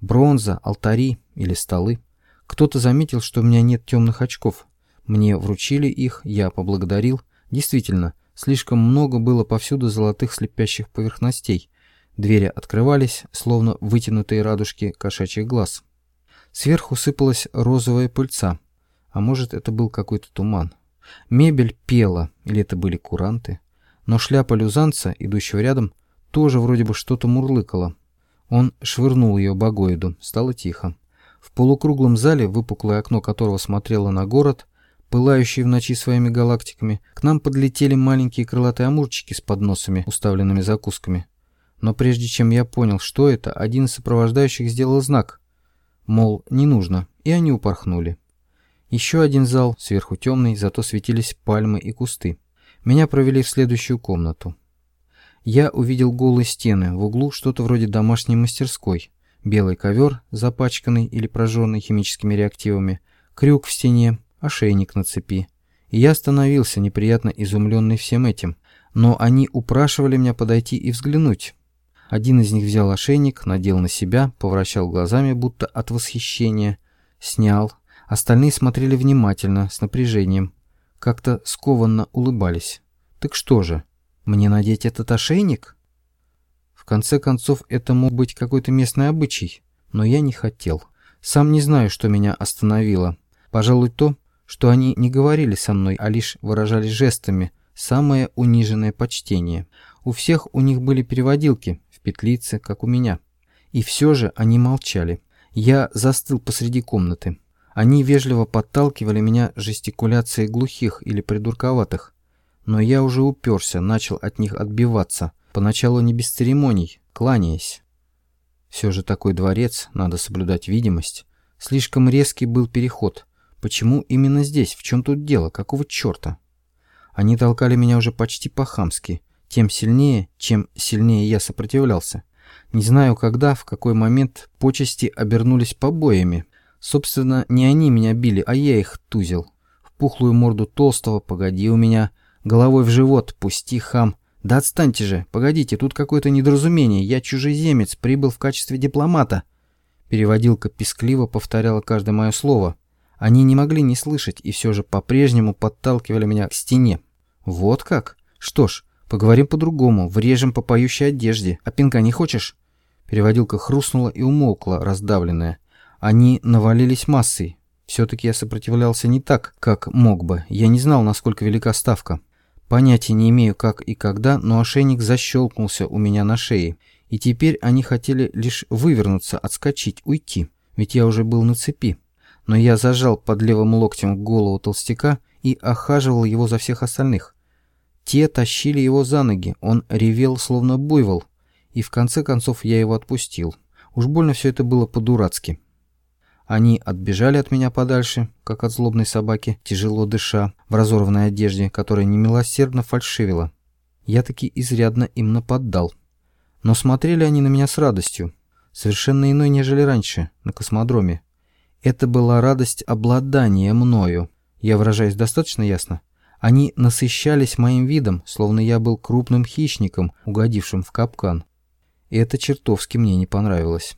Бронза, алтари или столы. Кто-то заметил, что у меня нет темных очков. Мне вручили их, я поблагодарил. Действительно, слишком много было повсюду золотых слепящих поверхностей. Двери открывались, словно вытянутые радужки кошачьих глаз. Сверху сыпалась розовая пыльца. А может, это был какой-то туман. Мебель пела, или это были куранты. Но шляпа люзанца, идущего рядом, тоже вроде бы что-то мурлыкала. Он швырнул ее багоиду. Стало тихо. В полукруглом зале, выпуклое окно которого смотрело на город, пылающий в ночи своими галактиками, к нам подлетели маленькие крылатые амурчики с подносами, уставленными закусками. Но прежде чем я понял, что это, один из сопровождающих сделал знак. Мол, не нужно, и они упорхнули. Еще один зал, сверху темный, зато светились пальмы и кусты. Меня провели в следующую комнату. Я увидел голые стены, в углу что-то вроде домашней мастерской. Белый ковер, запачканный или прожженный химическими реактивами, крюк в стене, ошейник на цепи. И я остановился, неприятно изумленный всем этим. Но они упрашивали меня подойти и взглянуть. Один из них взял ошейник, надел на себя, повращал глазами, будто от восхищения, снял. Остальные смотрели внимательно, с напряжением. Как-то скованно улыбались. Так что же, мне надеть этот ошейник? Конце концов, это мог быть какой-то местный обычай, но я не хотел. Сам не знаю, что меня остановило. Пожалуй, то, что они не говорили со мной, а лишь выражали жестами самое униженное почтение. У всех у них были переводилки, в петлицы, как у меня. И все же они молчали. Я застыл посреди комнаты. Они вежливо подталкивали меня жестикуляцией глухих или придурковатых. Но я уже уперся, начал от них отбиваться. Поначалу не без церемоний, кланяясь. Все же такой дворец, надо соблюдать видимость. Слишком резкий был переход. Почему именно здесь? В чем тут дело? Какого черта? Они толкали меня уже почти по-хамски. Тем сильнее, чем сильнее я сопротивлялся. Не знаю, когда, в какой момент почести обернулись побоями. Собственно, не они меня били, а я их тузил. В пухлую морду толстого, погоди у меня, головой в живот, пусти, хам. Да отстаньте же, погодите, тут какое-то недоразумение, я чужеземец, прибыл в качестве дипломата. Переводилка пескливо повторяла каждое мое слово. Они не могли не слышать и все же по-прежнему подталкивали меня к стене. Вот как? Что ж, поговорим по-другому, врежем по поющей одежде. А пинка не хочешь? Переводилка хрустнула и умолкла, раздавленная. Они навалились массой. Все-таки я сопротивлялся не так, как мог бы. Я не знал, насколько велика ставка. Понятия не имею, как и когда, но ошейник защелкнулся у меня на шее. И теперь они хотели лишь вывернуться, отскочить, уйти. Ведь я уже был на цепи. Но я зажал под левым локтем голову толстяка и охаживал его за всех остальных. Те тащили его за ноги, он ревел, словно буйвол, и в конце концов я его отпустил. Уж больно все это было по-дурацки. Они отбежали от меня подальше, как от злобной собаки, тяжело дыша, в разорванной одежде, которая немилосердно фальшивила. Я таки изрядно им нападал. Но смотрели они на меня с радостью, совершенно иной, нежели раньше, на космодроме. Это была радость обладания мною. Я выражаюсь достаточно ясно? Они насыщались моим видом, словно я был крупным хищником, угодившим в капкан. И это чертовски мне не понравилось.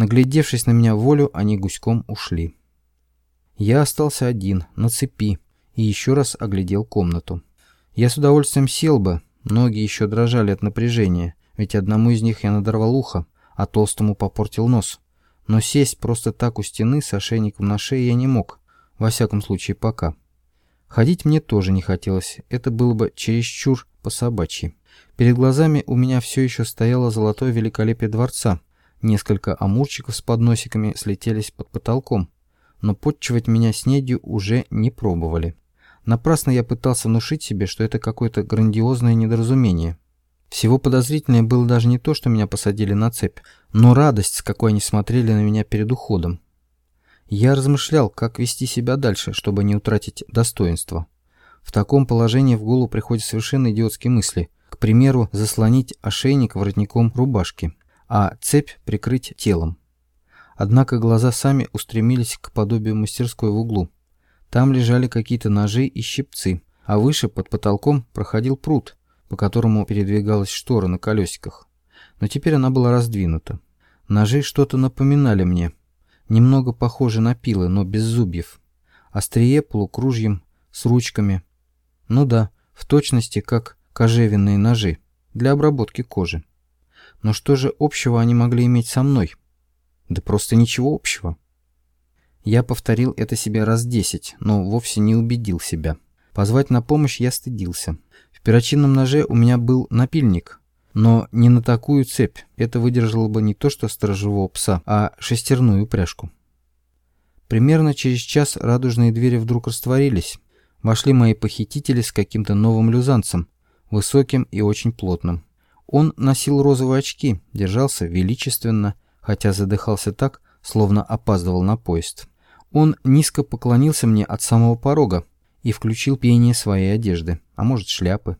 Наглядевшись на меня волю, они гуськом ушли. Я остался один, на цепи, и еще раз оглядел комнату. Я с удовольствием сел бы, ноги еще дрожали от напряжения, ведь одному из них я надорвал ухо, а толстому попортил нос. Но сесть просто так у стены с ошейником на шее я не мог, во всяком случае пока. Ходить мне тоже не хотелось, это было бы чересчур по-собачьи. Перед глазами у меня все еще стояло золотое великолепие дворца. Несколько амурчиков с подносиками слетелись под потолком. Но подчивать меня снедью уже не пробовали. Напрасно я пытался внушить себе, что это какое-то грандиозное недоразумение. Всего подозрительнее было даже не то, что меня посадили на цепь, но радость, с какой они смотрели на меня перед уходом. Я размышлял, как вести себя дальше, чтобы не утратить достоинство. В таком положении в голову приходят совершенно идиотские мысли – к примеру, заслонить ошейник воротником рубашки, а цепь прикрыть телом. Однако глаза сами устремились к подобию мастерской в углу. Там лежали какие-то ножи и щипцы, а выше под потолком проходил пруд, по которому передвигалась штора на колесиках. Но теперь она была раздвинута. Ножи что-то напоминали мне. Немного похожи на пилы, но без зубьев. Острие полукружьем, с ручками. Ну да, в точности как кожевенные ножи для обработки кожи. Но что же общего они могли иметь со мной? Да просто ничего общего. Я повторил это себе раз десять, но вовсе не убедил себя. Позвать на помощь я стыдился. В перочинном ноже у меня был напильник, но не на такую цепь. Это выдержало бы не то что сторожевого пса, а шестерную пряжку. Примерно через час радужные двери вдруг растворились. Вошли мои похитители с каким-то новым люзанцем, высоким и очень плотным. Он носил розовые очки, держался величественно, хотя задыхался так, словно опаздывал на поезд. Он низко поклонился мне от самого порога и включил пение своей одежды, а может шляпы.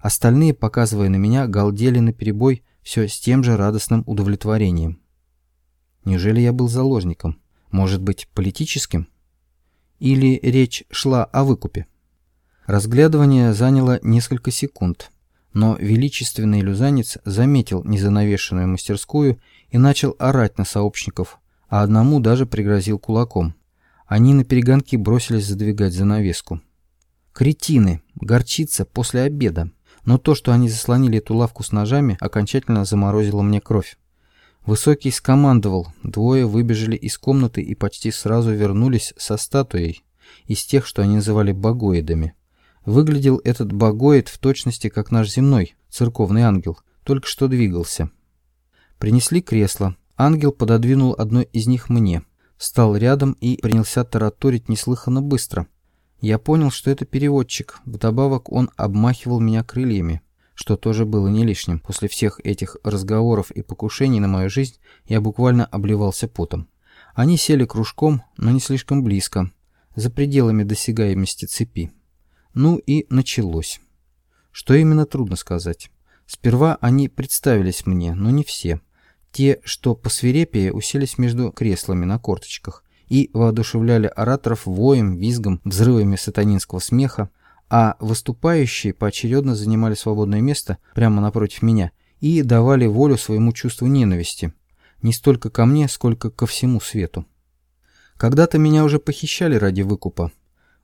Остальные, показывая на меня, галдели наперебой все с тем же радостным удовлетворением. Неужели я был заложником? Может быть, политическим? Или речь шла о выкупе? Разглядывание заняло несколько секунд, но величественный люзанец заметил незанавешенную мастерскую и начал орать на сообщников, а одному даже пригрозил кулаком. Они на перегонки бросились задвигать занавеску. Кретины, горчица после обеда. Но то, что они заслонили эту лавку с ножами, окончательно заморозило мне кровь. Высокий скомандовал, двое выбежали из комнаты и почти сразу вернулись со статуей, из тех, что они называли богоидами. Выглядел этот богоид в точности как наш земной, церковный ангел, только что двигался. Принесли кресло. Ангел пододвинул одно из них мне. Встал рядом и принялся тараторить неслыханно быстро. Я понял, что это переводчик. Вдобавок он обмахивал меня крыльями, что тоже было не лишним. После всех этих разговоров и покушений на мою жизнь я буквально обливался потом. Они сели кружком, но не слишком близко, за пределами досягаемости цепи. Ну и началось. Что именно, трудно сказать. Сперва они представились мне, но не все. Те, что посвирепее, уселись между креслами на корточках и воодушевляли ораторов воем, визгом, взрывами сатанинского смеха, а выступающие поочередно занимали свободное место прямо напротив меня и давали волю своему чувству ненависти, не столько ко мне, сколько ко всему свету. Когда-то меня уже похищали ради выкупа.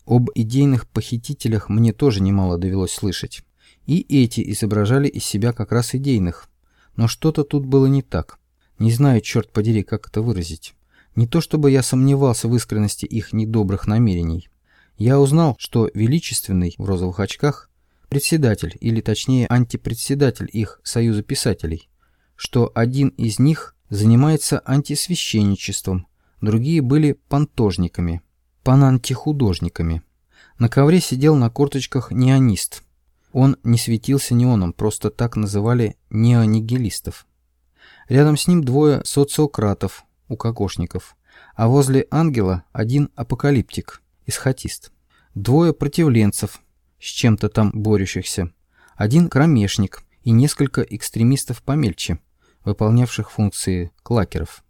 Об идейных похитителях мне тоже немало довелось слышать. И эти изображали из себя как раз идейных. Но что-то тут было не так. Не знаю, черт подери, как это выразить. Не то чтобы я сомневался в искренности их недобрых намерений. Я узнал, что величественный в розовых очках председатель, или точнее антипредседатель их союза писателей, что один из них занимается антисвященничеством, другие были понтожниками, панантихудожниками. На ковре сидел на корточках неонист. Он не светился неоном, просто так называли неонигилистов. Рядом с ним двое социократов, у кокошников, а возле ангела один апокалиптик, исхотист. Двое противленцев, с чем-то там борющихся, один кромешник и несколько экстремистов помельче, выполнявших функции клакеров.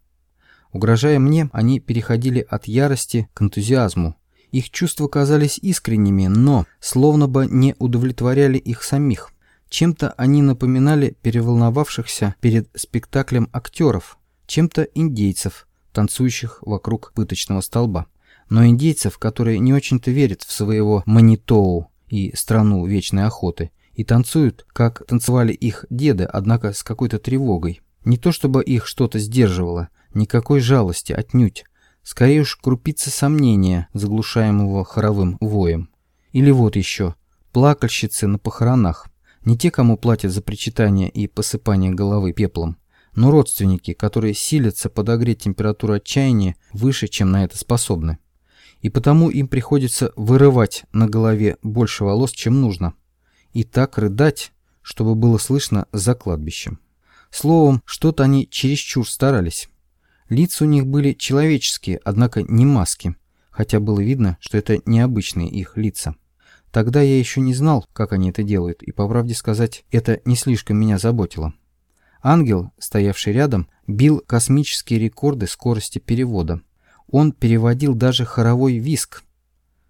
Угрожая мне, они переходили от ярости к энтузиазму. Их чувства казались искренними, но словно бы не удовлетворяли их самих. Чем-то они напоминали переволновавшихся перед спектаклем актеров, чем-то индейцев, танцующих вокруг пыточного столба. Но индейцев, которые не очень-то верят в своего Манитоу и страну вечной охоты, и танцуют, как танцевали их деды, однако с какой-то тревогой. Не то чтобы их что-то сдерживало, никакой жалости, отнюдь. Скорее уж крупица сомнения, заглушаемого хоровым воем. Или вот еще, плакальщицы на похоронах. Не те, кому платят за причитание и посыпание головы пеплом, но родственники, которые силятся подогреть температуру отчаяния выше, чем на это способны. И потому им приходится вырывать на голове больше волос, чем нужно. И так рыдать, чтобы было слышно за кладбищем. Словом, что-то они чересчур старались. Лица у них были человеческие, однако не маски, хотя было видно, что это необычные их лица. Тогда я еще не знал, как они это делают, и, по правде сказать, это не слишком меня заботило. Ангел, стоявший рядом, бил космические рекорды скорости перевода. Он переводил даже хоровой виск.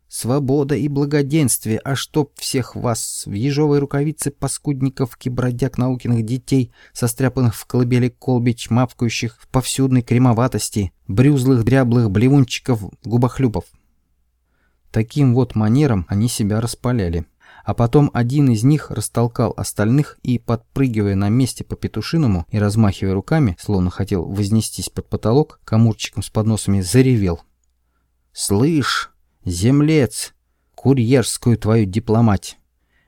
«Свобода и благоденствие, а чтоб всех вас, в ежовой рукавице паскудников, кибродяг наукиных детей, состряпанных в колыбели колбич, мавкающих в повсюдной кремоватости, брюзлых дряблых блевунчиков, губохлюпов». Таким вот манером они себя распаляли а потом один из них растолкал остальных и, подпрыгивая на месте по петушиному и размахивая руками, словно хотел вознестись под потолок, камурчиком с подносами заревел. «Слышь, землец, курьерскую твою дипломать!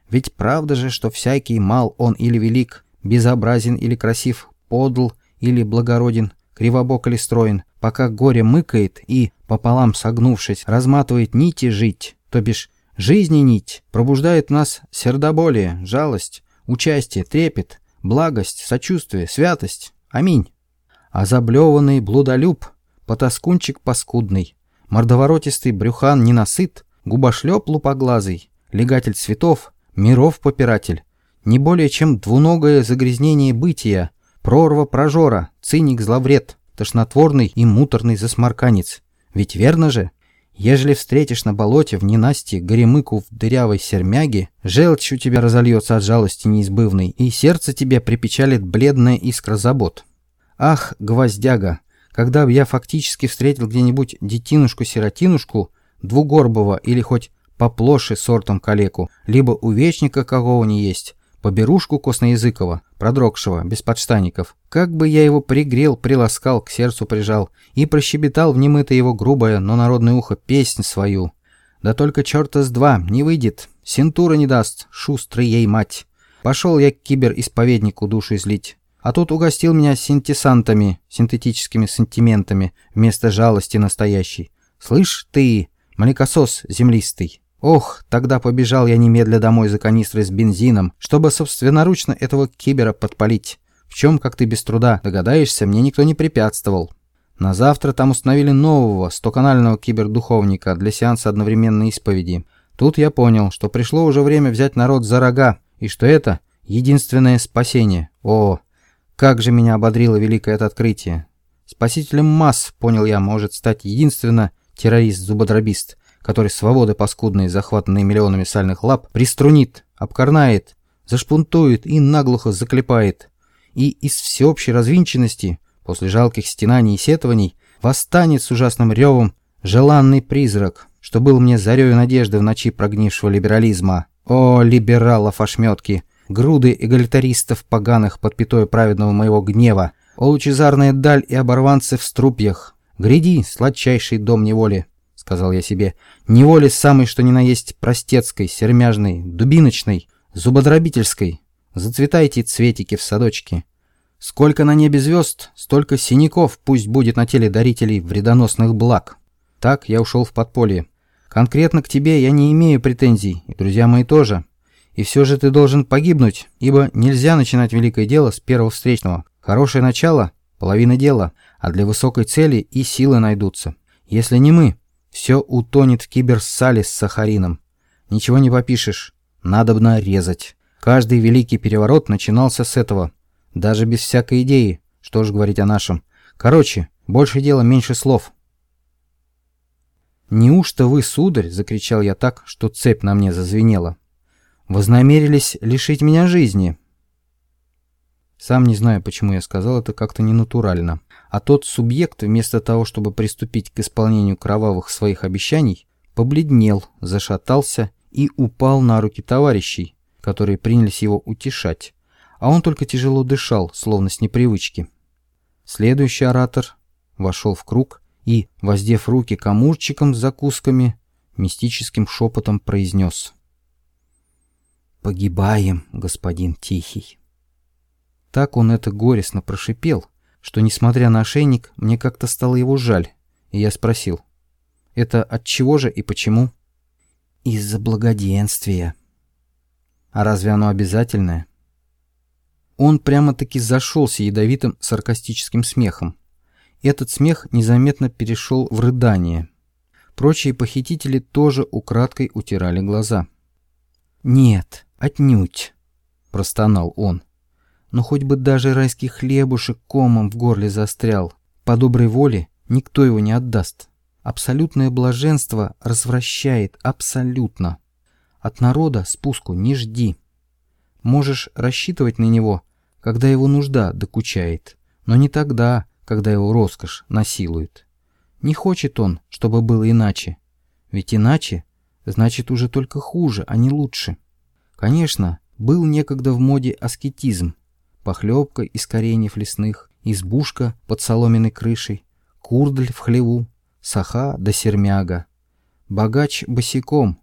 Ведь правда же, что всякий мал он или велик, безобразен или красив, подл или благороден, кривобок или строен, пока горе мыкает и, пополам согнувшись, разматывает нити жить, то бишь Жизни нить пробуждает в нас сердоболие, жалость, участие, трепет, благость, сочувствие, святость. Аминь. А заблеванный блудолюб, потаскунчик паскудный, мордоворотистый брюхан ненасыт, губошлеп лупоглазый, легатель цветов, миров попиратель, не более чем двуногое загрязнение бытия, прорва прожора, циник зловред, тошнотворный и муторный засморканец. Ведь верно же? Ежели встретишь на болоте в ненастье горемыку в дырявой сермяге, желчь у тебя разольется от жалости неизбывной, и сердце тебе припечалит бледная искра забот. Ах, гвоздяга, когда бы я фактически встретил где-нибудь детинушку-сиротинушку, двугорбого или хоть поплоше сортом калеку, либо увечника какого не есть, поберушку косноязыкого, продрогшего, без подштаников. Как бы я его пригрел, приласкал, к сердцу прижал и прощебетал в немытое его грубое, но народное ухо песнь свою. Да только черта с два, не выйдет, синтура не даст, шустрый ей мать. Пошел я к кибер-исповеднику душу излить. А тут угостил меня синтесантами, синтетическими сантиментами, вместо жалости настоящей. Слышь ты, молокосос землистый. Ох, тогда побежал я немедля домой за канистрой с бензином, чтобы собственноручно этого кибера подпалить. В чем, как ты без труда догадаешься, мне никто не препятствовал. На завтра там установили нового, стоканального кибердуховника для сеанса одновременной исповеди. Тут я понял, что пришло уже время взять народ за рога, и что это единственное спасение. О, как же меня ободрило великое это открытие. Спасителем масс, понял я, может стать единственно террорист-зубодробист, который свободы паскудные, захватанные миллионами сальных лап, приструнит, обкорнает, зашпунтует и наглухо заклепает. И из всеобщей развинченности – После жалких стенаний и сетований восстанет с ужасным ревом желанный призрак, что был мне зарею надежды в ночи прогнившего либерализма. О, либералов ошметки! Груды эгалитаристов поганых под пятой праведного моего гнева! О, лучезарная даль и оборванцы в струпьях! Гряди, сладчайший дом неволи! — сказал я себе. Неволи самой, что ни на есть, простецкой, сермяжной, дубиночной, зубодробительской. Зацветайте цветики в садочке. Сколько на небе звезд, столько синяков пусть будет на теле дарителей вредоносных благ. Так я ушел в подполье. Конкретно к тебе я не имею претензий, и друзья мои тоже. И все же ты должен погибнуть, ибо нельзя начинать великое дело с первого встречного. Хорошее начало – половина дела, а для высокой цели и силы найдутся. Если не мы, все утонет в киберсале с сахарином. Ничего не попишешь, надобно резать. Каждый великий переворот начинался с этого – даже без всякой идеи. Что ж говорить о нашем. Короче, больше дела, меньше слов. «Неужто вы, сударь?» — закричал я так, что цепь на мне зазвенела. «Вознамерились лишить меня жизни?» Сам не знаю, почему я сказал это как-то ненатурально. А тот субъект, вместо того, чтобы приступить к исполнению кровавых своих обещаний, побледнел, зашатался и упал на руки товарищей, которые принялись его утешать а он только тяжело дышал, словно с непривычки. Следующий оратор вошел в круг и, воздев руки камурчиком с закусками, мистическим шепотом произнес «Погибаем, господин Тихий». Так он это горестно прошипел, что, несмотря на ошейник, мне как-то стало его жаль, и я спросил «Это от чего же и почему?» «Из-за благоденствия». «А разве оно обязательное?» Он прямо-таки зашелся ядовитым саркастическим смехом. Этот смех незаметно перешел в рыдание. Прочие похитители тоже украдкой утирали глаза. «Нет, отнюдь», — простонал он. «Но хоть бы даже райский хлебушек комом в горле застрял. По доброй воле никто его не отдаст. Абсолютное блаженство развращает абсолютно. От народа спуску не жди. Можешь рассчитывать на него, когда его нужда докучает, но не тогда, когда его роскошь насилует. Не хочет он, чтобы было иначе. Ведь иначе значит уже только хуже, а не лучше. Конечно, был некогда в моде аскетизм. Похлебка из кореньев лесных, избушка под соломенной крышей, курдль в хлеву, саха да сермяга. Богач босиком,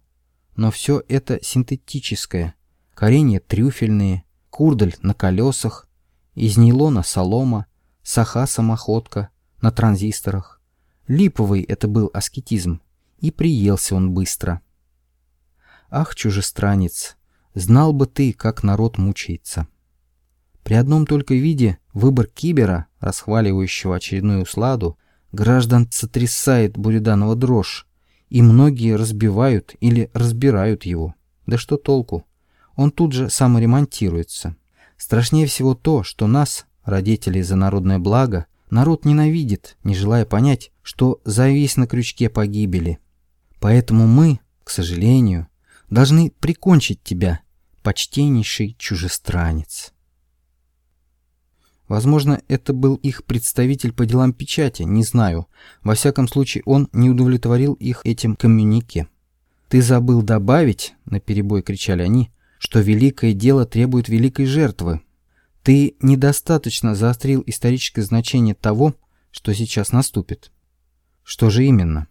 но все это синтетическое. Коренья трюфельные, курдаль на колесах, из нейлона солома, саха-самоходка на транзисторах. Липовый это был аскетизм, и приелся он быстро. Ах, чужестранец, знал бы ты, как народ мучается. При одном только виде выбор кибера, расхваливающего очередную усладу, граждан сотрясает буриданово дрожь, и многие разбивают или разбирают его. Да что толку? он тут же саморемонтируется. Страшнее всего то, что нас, родителей за народное благо, народ ненавидит, не желая понять, что завис на крючке погибели. Поэтому мы, к сожалению, должны прикончить тебя, почтеннейший чужестранец. Возможно, это был их представитель по делам печати, не знаю. Во всяком случае, он не удовлетворил их этим коммюнике. «Ты забыл добавить», — наперебой кричали они, что великое дело требует великой жертвы. Ты недостаточно заострил историческое значение того, что сейчас наступит. Что же именно?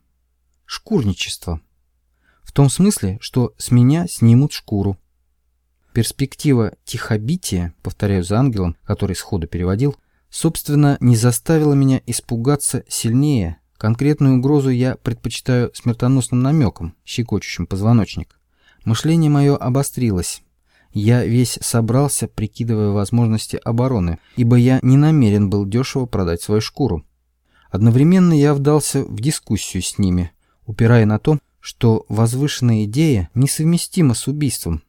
Шкурничество. В том смысле, что с меня снимут шкуру. Перспектива тихобития, повторяю за ангелом, который сходу переводил, собственно, не заставила меня испугаться сильнее. Конкретную угрозу я предпочитаю смертоносным намеком, щекочущим позвоночник. Мышление мое обострилось. Я весь собрался, прикидывая возможности обороны, ибо я не намерен был дешево продать свою шкуру. Одновременно я вдался в дискуссию с ними, упирая на то, что возвышенная идея несовместима с убийством.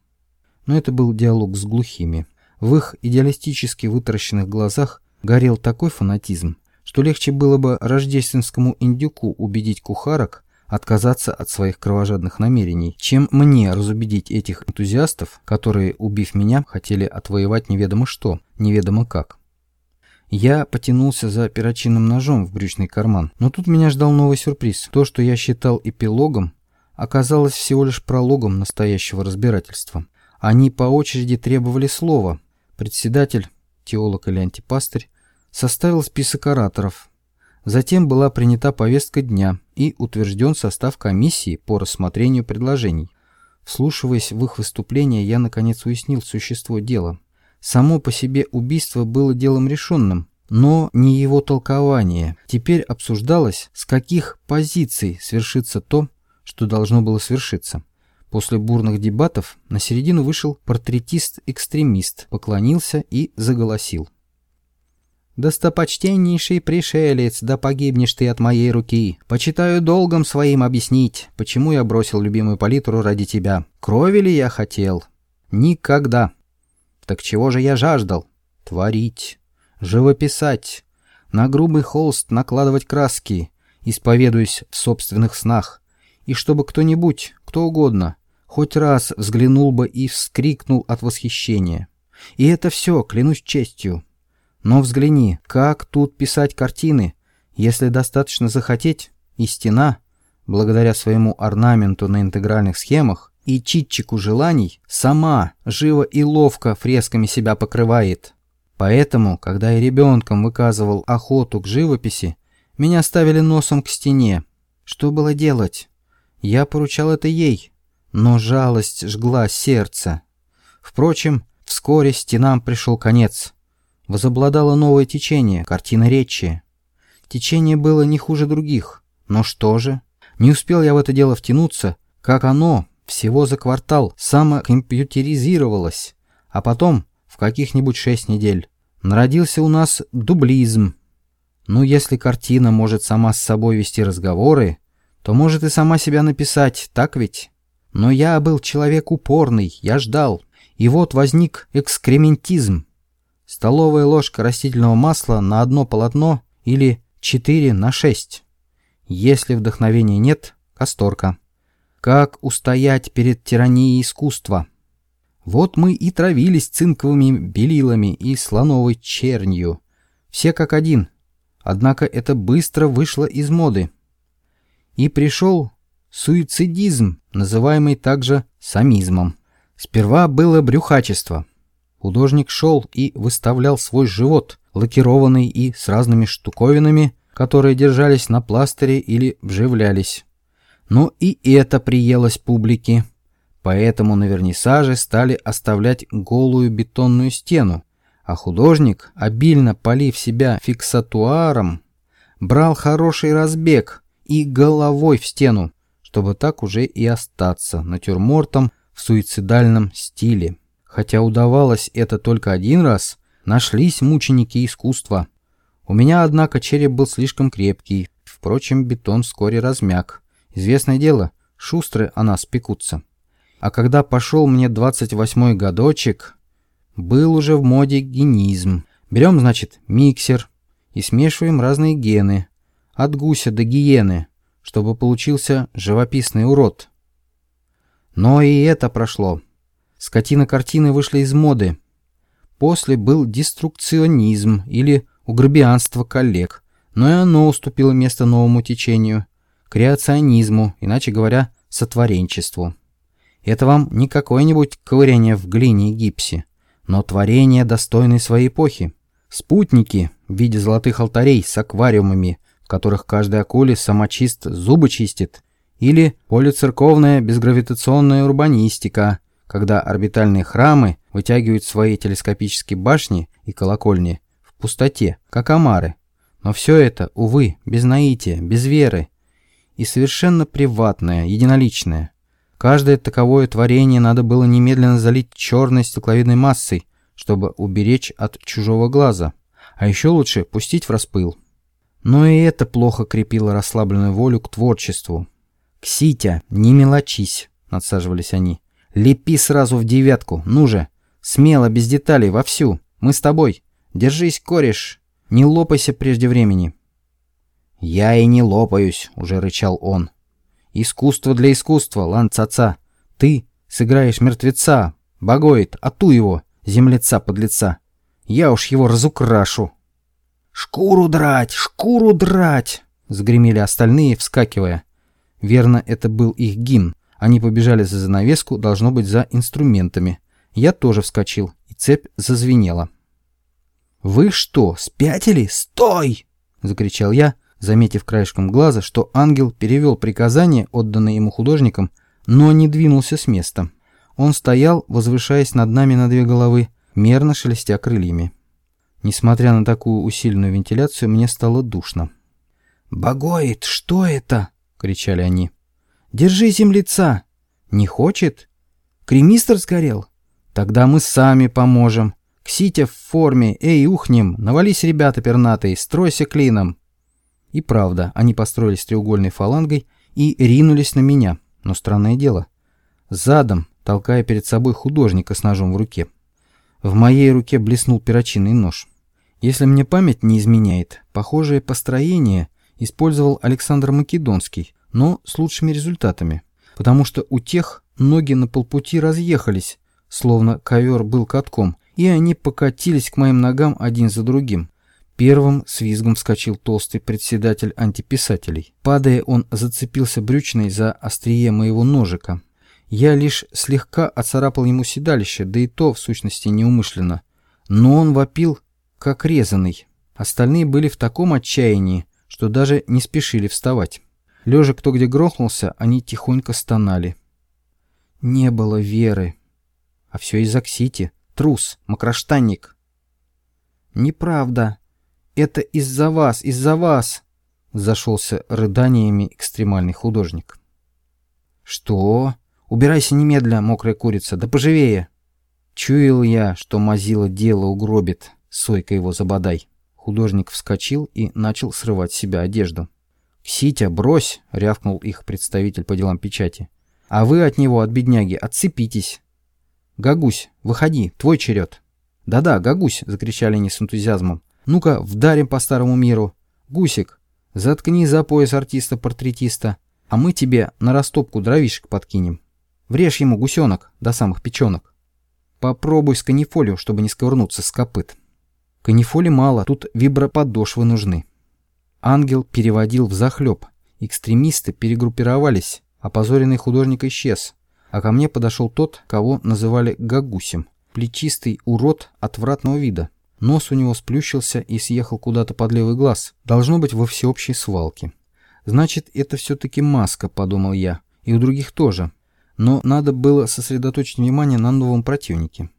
Но это был диалог с глухими. В их идеалистически вытаращенных глазах горел такой фанатизм, что легче было бы рождественскому индюку убедить кухарок отказаться от своих кровожадных намерений, чем мне разубедить этих энтузиастов, которые, убив меня, хотели отвоевать неведомо что, неведомо как. Я потянулся за перочинным ножом в брючный карман, но тут меня ждал новый сюрприз. То, что я считал эпилогом, оказалось всего лишь прологом настоящего разбирательства. Они по очереди требовали слова. Председатель, теолог или антипастырь, составил список ораторов. Затем была принята повестка дня и утвержден состав комиссии по рассмотрению предложений. Вслушиваясь в их выступления, я наконец уяснил существо дела. Само по себе убийство было делом решенным, но не его толкование. Теперь обсуждалось, с каких позиций свершится то, что должно было свершиться. После бурных дебатов на середину вышел портретист-экстремист, поклонился и заголосил. «Достопочтеннейший пришелец, да погибнешь ты от моей руки. Почитаю долгом своим объяснить, почему я бросил любимую палитру ради тебя. Крови ли я хотел? Никогда. Так чего же я жаждал? Творить, живописать, на грубый холст накладывать краски, исповедуясь в собственных снах, и чтобы кто-нибудь, кто угодно, хоть раз взглянул бы и вскрикнул от восхищения. И это все, клянусь честью. Но взгляни, как тут писать картины, если достаточно захотеть, и стена, благодаря своему орнаменту на интегральных схемах, и читчику желаний сама живо и ловко фресками себя покрывает. Поэтому, когда я ребенком выказывал охоту к живописи, меня ставили носом к стене. Что было делать? Я поручал это ей, но жалость жгла сердце. Впрочем, вскоре стенам пришел конец. Возобладало новое течение, картина речи. Течение было не хуже других. Но что же? Не успел я в это дело втянуться, как оно, всего за квартал самокомпьютеризировалось, а потом, в каких-нибудь шесть недель, народился у нас дублизм. Ну, если картина может сама с собой вести разговоры, то может и сама себя написать, так ведь? Но я был человек упорный, я ждал. И вот возник экскрементизм. Столовая ложка растительного масла на одно полотно или 4 на 6. Если вдохновения нет, касторка. Как устоять перед тиранией искусства? Вот мы и травились цинковыми белилами и слоновой чернью. Все как один. Однако это быстро вышло из моды. И пришел суицидизм, называемый также самизмом. Сперва было брюхачество. Художник шел и выставлял свой живот, лакированный и с разными штуковинами, которые держались на пластыре или вживлялись. Но и это приелось публике. Поэтому на вернисаже стали оставлять голую бетонную стену, а художник, обильно полив себя фиксатуаром, брал хороший разбег и головой в стену, чтобы так уже и остаться натюрмортом в суицидальном стиле. Хотя удавалось это только один раз, нашлись мученики искусства. У меня, однако, череп был слишком крепкий, впрочем, бетон вскоре размяк. Известное дело, шустры о нас пекутся. А когда пошел мне 28-й годочек, был уже в моде генизм. Берем, значит, миксер и смешиваем разные гены, от гуся до гиены, чтобы получился живописный урод. Но и это прошло. Скотина-картины вышли из моды. После был деструкционизм или угробианство коллег, но и оно уступило место новому течению – креационизму, иначе говоря, сотворенчеству. Это вам не какое-нибудь ковыряние в глине и гипсе, но творение, достойное своей эпохи. Спутники в виде золотых алтарей с аквариумами, которых каждый акуле самочист зубы чистит, или полицерковная безгравитационная урбанистика, когда орбитальные храмы вытягивают свои телескопические башни и колокольни в пустоте, как омары. Но все это, увы, без наития, без веры. И совершенно приватное, единоличное. Каждое таковое творение надо было немедленно залить черной стекловидной массой, чтобы уберечь от чужого глаза. А еще лучше пустить в распыл. Но и это плохо крепило расслабленную волю к творчеству. «Кситя, не мелочись», — надсаживались они. «Лепи сразу в девятку, ну же! Смело, без деталей, вовсю! Мы с тобой! Держись, кореш! Не лопайся прежде времени!» «Я и не лопаюсь», — уже рычал он. «Искусство для искусства, ланцаца! Ты сыграешь мертвеца, богоид, ату его, землеца подлеца! Я уж его разукрашу!» «Шкуру драть! Шкуру драть!» — загремели остальные, вскакивая. Верно, это был их гимн. Они побежали за занавеску, должно быть, за инструментами. Я тоже вскочил, и цепь зазвенела. «Вы что, спятили? Стой!» — закричал я, заметив краешком глаза, что ангел перевел приказание, отданное ему художником, но не двинулся с места. Он стоял, возвышаясь над нами на две головы, мерно шелестя крыльями. Несмотря на такую усиленную вентиляцию, мне стало душно. «Богоид, что это?» — кричали они. «Держи землеца!» «Не хочет?» «Кремистр сгорел?» «Тогда мы сами поможем. Ксите в форме, эй, ухнем, навались, ребята пернатые, стройся клином!» И правда, они построились треугольной фалангой и ринулись на меня. Но странное дело. Задом, толкая перед собой художника с ножом в руке. В моей руке блеснул перочинный нож. Если мне память не изменяет, похожее построение использовал Александр Македонский, но с лучшими результатами, потому что у тех ноги на полпути разъехались, словно ковер был катком, и они покатились к моим ногам один за другим. Первым с визгом вскочил толстый председатель антиписателей. Падая, он зацепился брючной за острие моего ножика. Я лишь слегка оцарапал ему седалище, да и то, в сущности, неумышленно. Но он вопил, как резанный. Остальные были в таком отчаянии, что даже не спешили вставать. Лежа кто где грохнулся, они тихонько стонали. Не было веры. А все из-за Ксити. Трус, макроштанник. Неправда. Это из-за вас, из-за вас. Зашелся рыданиями экстремальный художник. Что? Убирайся немедля, мокрая курица, да поживее. Чуял я, что мазила дело угробит. Сойка его забодай. Художник вскочил и начал срывать с себя одежду. «Кситя, брось!» — рявкнул их представитель по делам печати. «А вы от него, от бедняги, отцепитесь!» «Гагусь, выходи, твой черед!» «Да-да, Гагусь!» — закричали они с энтузиазмом. «Ну-ка, вдарим по старому миру! Гусик, заткни за пояс артиста-портретиста, а мы тебе на растопку дровишек подкинем. Врежь ему гусенок до самых печенок. Попробуй с канифолью, чтобы не сковырнуться с копыт». Канифоли мало, тут виброподошвы нужны. Ангел переводил в захлеб. Экстремисты перегруппировались. Опозоренный художник исчез. А ко мне подошел тот, кого называли Гагусем. Плечистый урод отвратного вида. Нос у него сплющился и съехал куда-то под левый глаз. Должно быть во всеобщей свалке. Значит, это все-таки маска, подумал я. И у других тоже. Но надо было сосредоточить внимание на новом противнике.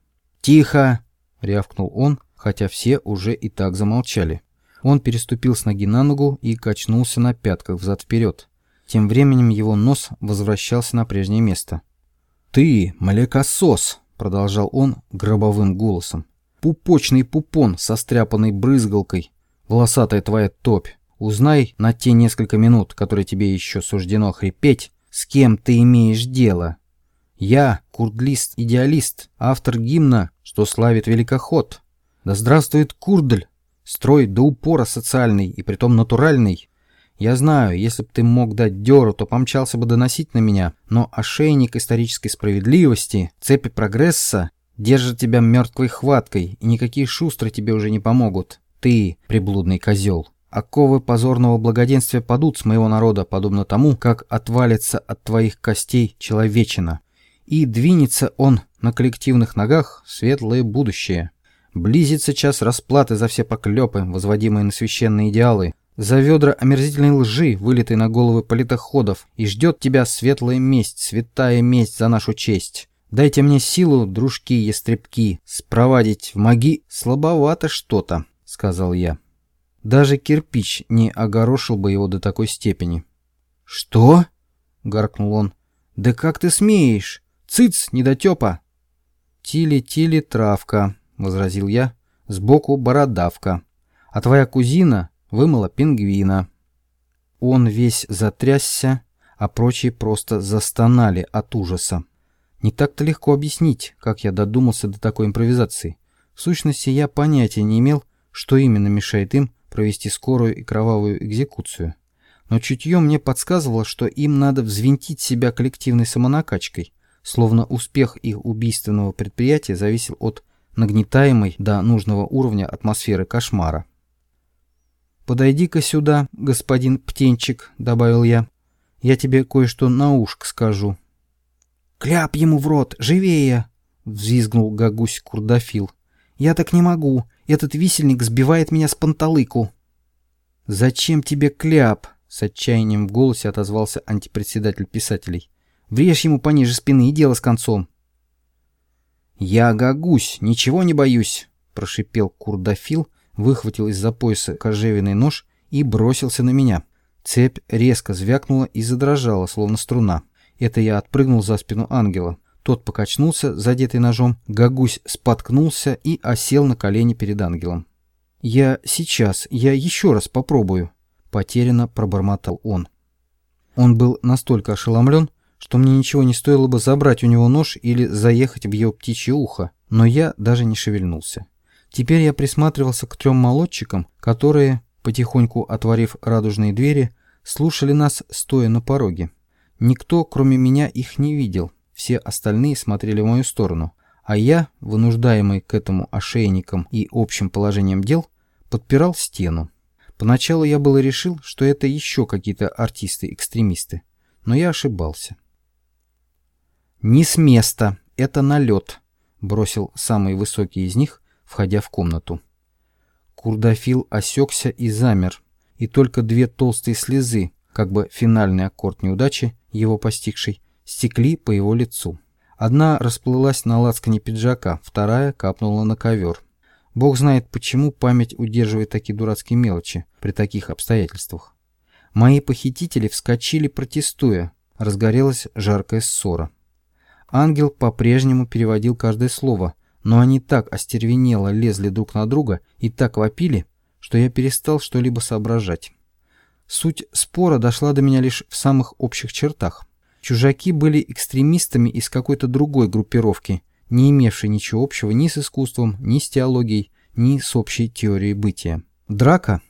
«Тихо!» — рявкнул он, хотя все уже и так замолчали. Он переступил с ноги на ногу и качнулся на пятках взад-вперед. Тем временем его нос возвращался на прежнее место. «Ты, молекосос!» — продолжал он гробовым голосом. «Пупочный пупон со стряпанной брызгалкой, волосатая твоя топь. Узнай на те несколько минут, которые тебе еще суждено хрипеть, с кем ты имеешь дело. Я, курдлист-идеалист, автор гимна, что славит великоход, да здравствует Курдль! Строй до упора социальный и притом натуральный. Я знаю, если б ты мог дать дёру, то помчался бы доносить на меня, но ошейник исторической справедливости, цепи прогресса держат тебя мертвой хваткой, и никакие шустры тебе уже не помогут. Ты, приблудный козел. Оковы позорного благоденствия падут с моего народа, подобно тому, как отвалится от твоих костей человечина. И двинется он на коллективных ногах в светлое будущее. Близится час расплаты за все поклепы, возводимые на священные идеалы, за ведра омерзительной лжи, вылитой на головы политоходов, и ждет тебя светлая месть, святая месть за нашу честь. Дайте мне силу, дружки-ястребки, спровадить в маги слабовато что-то, сказал я. Даже кирпич не огорошил бы его до такой степени. «Что?» — гаркнул он. «Да как ты смеешь? Цыц, недотёпа!» «Тили-тили, травка», — возразил я. «Сбоку бородавка. А твоя кузина вымыла пингвина». Он весь затрясся, а прочие просто застонали от ужаса. Не так-то легко объяснить, как я додумался до такой импровизации. В сущности, я понятия не имел, что именно мешает им провести скорую и кровавую экзекуцию. Но чутье мне подсказывало, что им надо взвинтить себя коллективной самонакачкой, словно успех их убийственного предприятия зависел от нагнетаемой до нужного уровня атмосферы кошмара. «Подойди-ка сюда, господин Птенчик», — добавил я. «Я тебе кое-что на ушко скажу». «Кляп ему в рот, живее!» — взвизгнул Гагусь Курдофил. «Я так не могу. Этот висельник сбивает меня с панталыку». «Зачем тебе кляп?» — с отчаянием в голосе отозвался антипредседатель писателей. «Врежь ему пониже спины и дело с концом». «Я Гагусь, ничего не боюсь», — прошипел Курдофил, выхватил из-за пояса кожевенный нож и бросился на меня. Цепь резко звякнула и задрожала, словно струна. Это я отпрыгнул за спину ангела. Тот покачнулся, задетый ножом, Гагусь споткнулся и осел на колени перед ангелом. «Я сейчас, я еще раз попробую», — потерянно пробормотал он. Он был настолько ошеломлен, что мне ничего не стоило бы забрать у него нож или заехать в его птичье ухо, но я даже не шевельнулся. Теперь я присматривался к трем молодчикам, которые, потихоньку отворив радужные двери, слушали нас, стоя на пороге. Никто, кроме меня, их не видел. Все остальные смотрели в мою сторону. А я, вынуждаемый к этому ошейником и общим положением дел, подпирал стену. Поначалу я было решил, что это еще какие-то артисты-экстремисты. Но я ошибался. «Не с места, это налет», — бросил самый высокий из них, входя в комнату. Курдофил осекся и замер, и только две толстые слезы, как бы финальный аккорд неудачи, его постигший, стекли по его лицу. Одна расплылась на лацкане пиджака, вторая капнула на ковер. Бог знает, почему память удерживает такие дурацкие мелочи при таких обстоятельствах. Мои похитители вскочили, протестуя. Разгорелась жаркая ссора. Ангел по-прежнему переводил каждое слово, но они так остервенело лезли друг на друга и так вопили, что я перестал что-либо соображать. Суть спора дошла до меня лишь в самых общих чертах. Чужаки были экстремистами из какой-то другой группировки, не имевшей ничего общего ни с искусством, ни с теологией, ни с общей теорией бытия. Драка,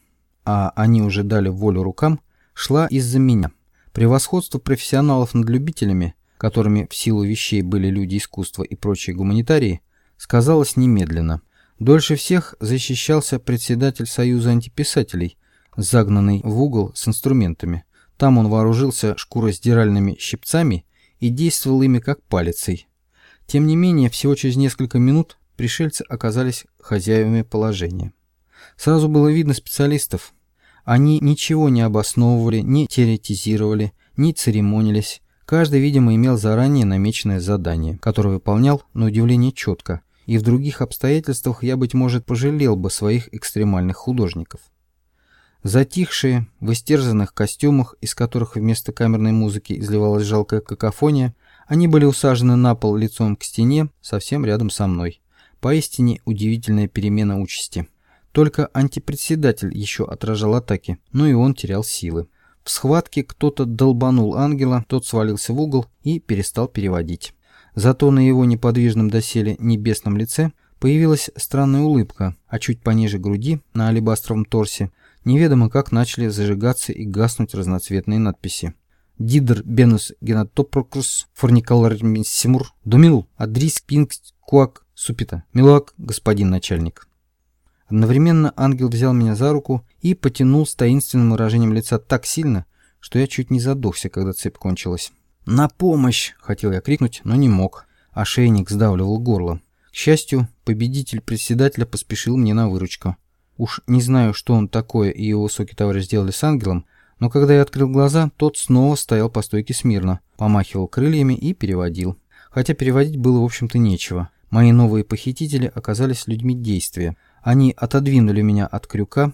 а они уже дали волю рукам, шла из-за меня. Превосходство профессионалов над любителями, которыми в силу вещей были люди искусства и прочие гуманитарии, сказалось немедленно. Дольше всех защищался председатель Союза антиписателей, загнанный в угол с инструментами. Там он вооружился шкуросдиральными щипцами и действовал ими как палицей. Тем не менее, всего через несколько минут пришельцы оказались хозяевами положения. Сразу было видно специалистов. Они ничего не обосновывали, не теоретизировали, не церемонились. Каждый, видимо, имел заранее намеченное задание, которое выполнял, на удивление, четко. И в других обстоятельствах я, быть может, пожалел бы своих экстремальных художников. Затихшие, в истерзанных костюмах, из которых вместо камерной музыки изливалась жалкая какофония, они были усажены на пол лицом к стене, совсем рядом со мной. Поистине удивительная перемена участи. Только антипредседатель еще отражал атаки, но и он терял силы. В схватке кто-то долбанул ангела, тот свалился в угол и перестал переводить. Зато на его неподвижном доселе небесном лице появилась странная улыбка, а чуть пониже груди, на алебастровом торсе, неведомо как начали зажигаться и гаснуть разноцветные надписи. Дидер Бенус Генатопрокрус Форникалармиссимур Доминул Адрис Пингс Куак Супита Милуак, господин начальник. Одновременно ангел взял меня за руку и потянул с таинственным выражением лица так сильно, что я чуть не задохся, когда цепь кончилась. «На помощь!» — хотел я крикнуть, но не мог. Ошейник сдавливал горло. К счастью, победитель председателя поспешил мне на выручку. Уж не знаю, что он такое и его высокий товарищ сделали с ангелом, но когда я открыл глаза, тот снова стоял по стойке смирно, помахивал крыльями и переводил. хотя переводить было, в общем-то, нечего. Мои новые похитители оказались людьми действия. Они отодвинули меня от крюка,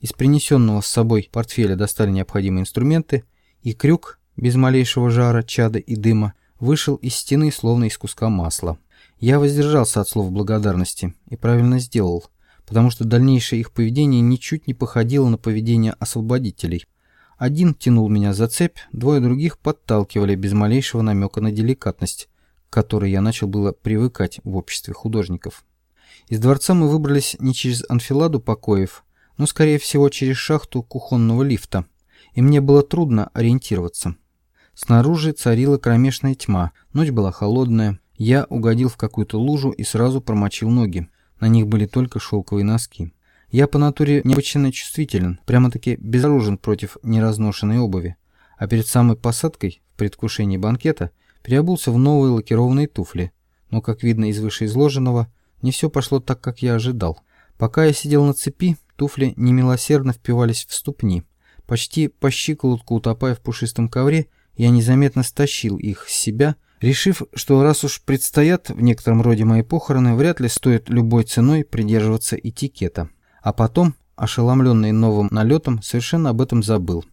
из принесенного с собой портфеля достали необходимые инструменты, и крюк, без малейшего жара, чада и дыма, вышел из стены, словно из куска масла. Я воздержался от слов благодарности и правильно сделал, потому что дальнейшее их поведение ничуть не походило на поведение освободителей. Один тянул меня за цепь, двое других подталкивали без малейшего намека на деликатность, к которой я начал было привыкать в обществе художников. Из дворца мы выбрались не через анфиладу покоев, но, скорее всего, через шахту кухонного лифта, и мне было трудно ориентироваться. Снаружи царила кромешная тьма, ночь была холодная, я угодил в какую-то лужу и сразу промочил ноги. На них были только шелковые носки. Я по натуре необычайно чувствителен, прямо-таки безоружен против неразношенной обуви. А перед самой посадкой, в предвкушении банкета, переобулся в новые лакированные туфли. Но, как видно из вышеизложенного, не все пошло так, как я ожидал. Пока я сидел на цепи, туфли немилосердно впивались в ступни. Почти по щиколотку утопая в пушистом ковре, я незаметно стащил их с себя, решив, что раз уж предстоят в некотором роде мои похороны, вряд ли стоит любой ценой придерживаться этикета. А потом, ошеломленный новым налетом, совершенно об этом забыл.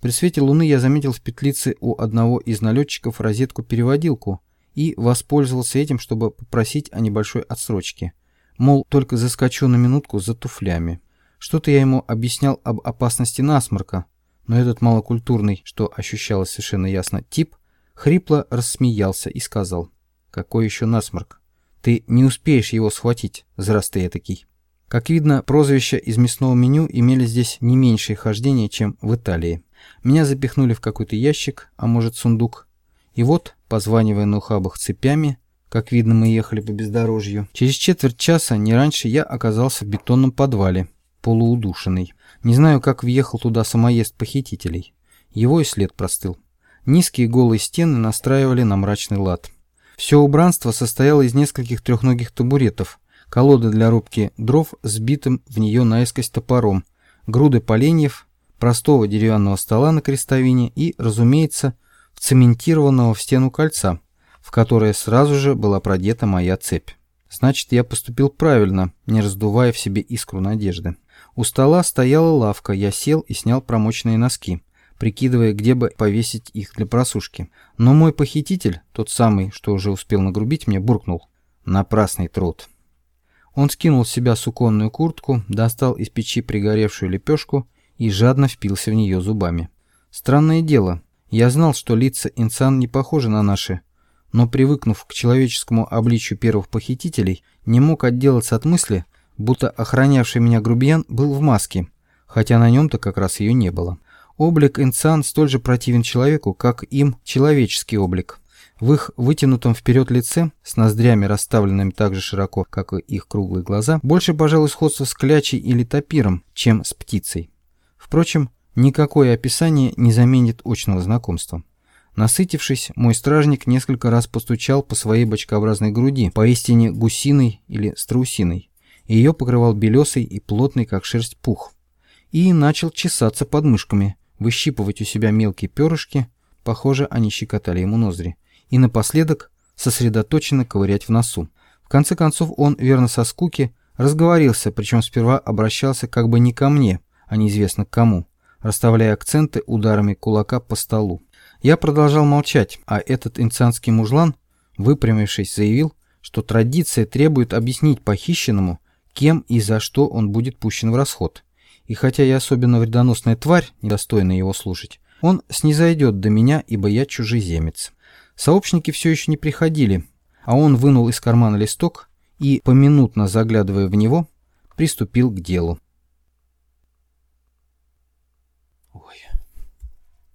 При свете луны я заметил в петлице у одного из налетчиков розетку-переводилку и воспользовался этим, чтобы попросить о небольшой отсрочке. Мол, только заскочу на минутку за туфлями. Что-то я ему объяснял об опасности насморка, но этот малокультурный, что ощущалось совершенно ясно, тип, хрипло рассмеялся и сказал, «Какой еще насморк? Ты не успеешь его схватить, зрас ты этакий». Как видно, прозвища из мясного меню имели здесь не меньшее хождение, чем в Италии. Меня запихнули в какой-то ящик, а может сундук. И вот, позванивая на ухабах цепями, как видно, мы ехали по бездорожью, через четверть часа, не раньше, я оказался в бетонном подвале, полуудушенный. Не знаю, как въехал туда самоезд похитителей. Его и след простыл. Низкие голые стены настраивали на мрачный лад. Все убранство состояло из нескольких трехногих табуретов, колоды для рубки дров с битым в нее наискось топором, груды поленьев, простого деревянного стола на крестовине и, разумеется, цементированного в стену кольца, в которое сразу же была продета моя цепь. Значит, я поступил правильно, не раздувая в себе искру надежды. У стола стояла лавка, я сел и снял промочные носки, прикидывая, где бы повесить их для просушки. Но мой похититель, тот самый, что уже успел нагрубить мне, буркнул. Напрасный труд. Он скинул с себя суконную куртку, достал из печи пригоревшую лепешку и жадно впился в нее зубами. Странное дело, я знал, что лица инсан не похожи на наши, но привыкнув к человеческому обличию первых похитителей, не мог отделаться от мысли, будто охранявший меня грубиян был в маске, хотя на нем-то как раз ее не было. Облик инсан столь же противен человеку, как им человеческий облик. В их вытянутом вперед лице, с ноздрями расставленными так же широко, как и их круглые глаза, больше, пожалуй, сходство с клячей или тапиром, чем с птицей. Впрочем, никакое описание не заменит очного знакомства. Насытившись, мой стражник несколько раз постучал по своей бочкообразной груди, поистине гусиной или страусиной ее покрывал белесый и плотный, как шерсть, пух. И начал чесаться под мышками, выщипывать у себя мелкие перышки, похоже, они щекотали ему ноздри, и напоследок сосредоточенно ковырять в носу. В конце концов он, верно со скуки, разговорился, причем сперва обращался как бы не ко мне, а неизвестно к кому, расставляя акценты ударами кулака по столу. Я продолжал молчать, а этот инцианский мужлан, выпрямившись, заявил, что традиция требует объяснить похищенному, кем и за что он будет пущен в расход. И хотя я особенно вредоносная тварь, недостойная его слушать, он снизойдет до меня, ибо я чужеземец. Сообщники все еще не приходили, а он вынул из кармана листок и, поминутно заглядывая в него, приступил к делу.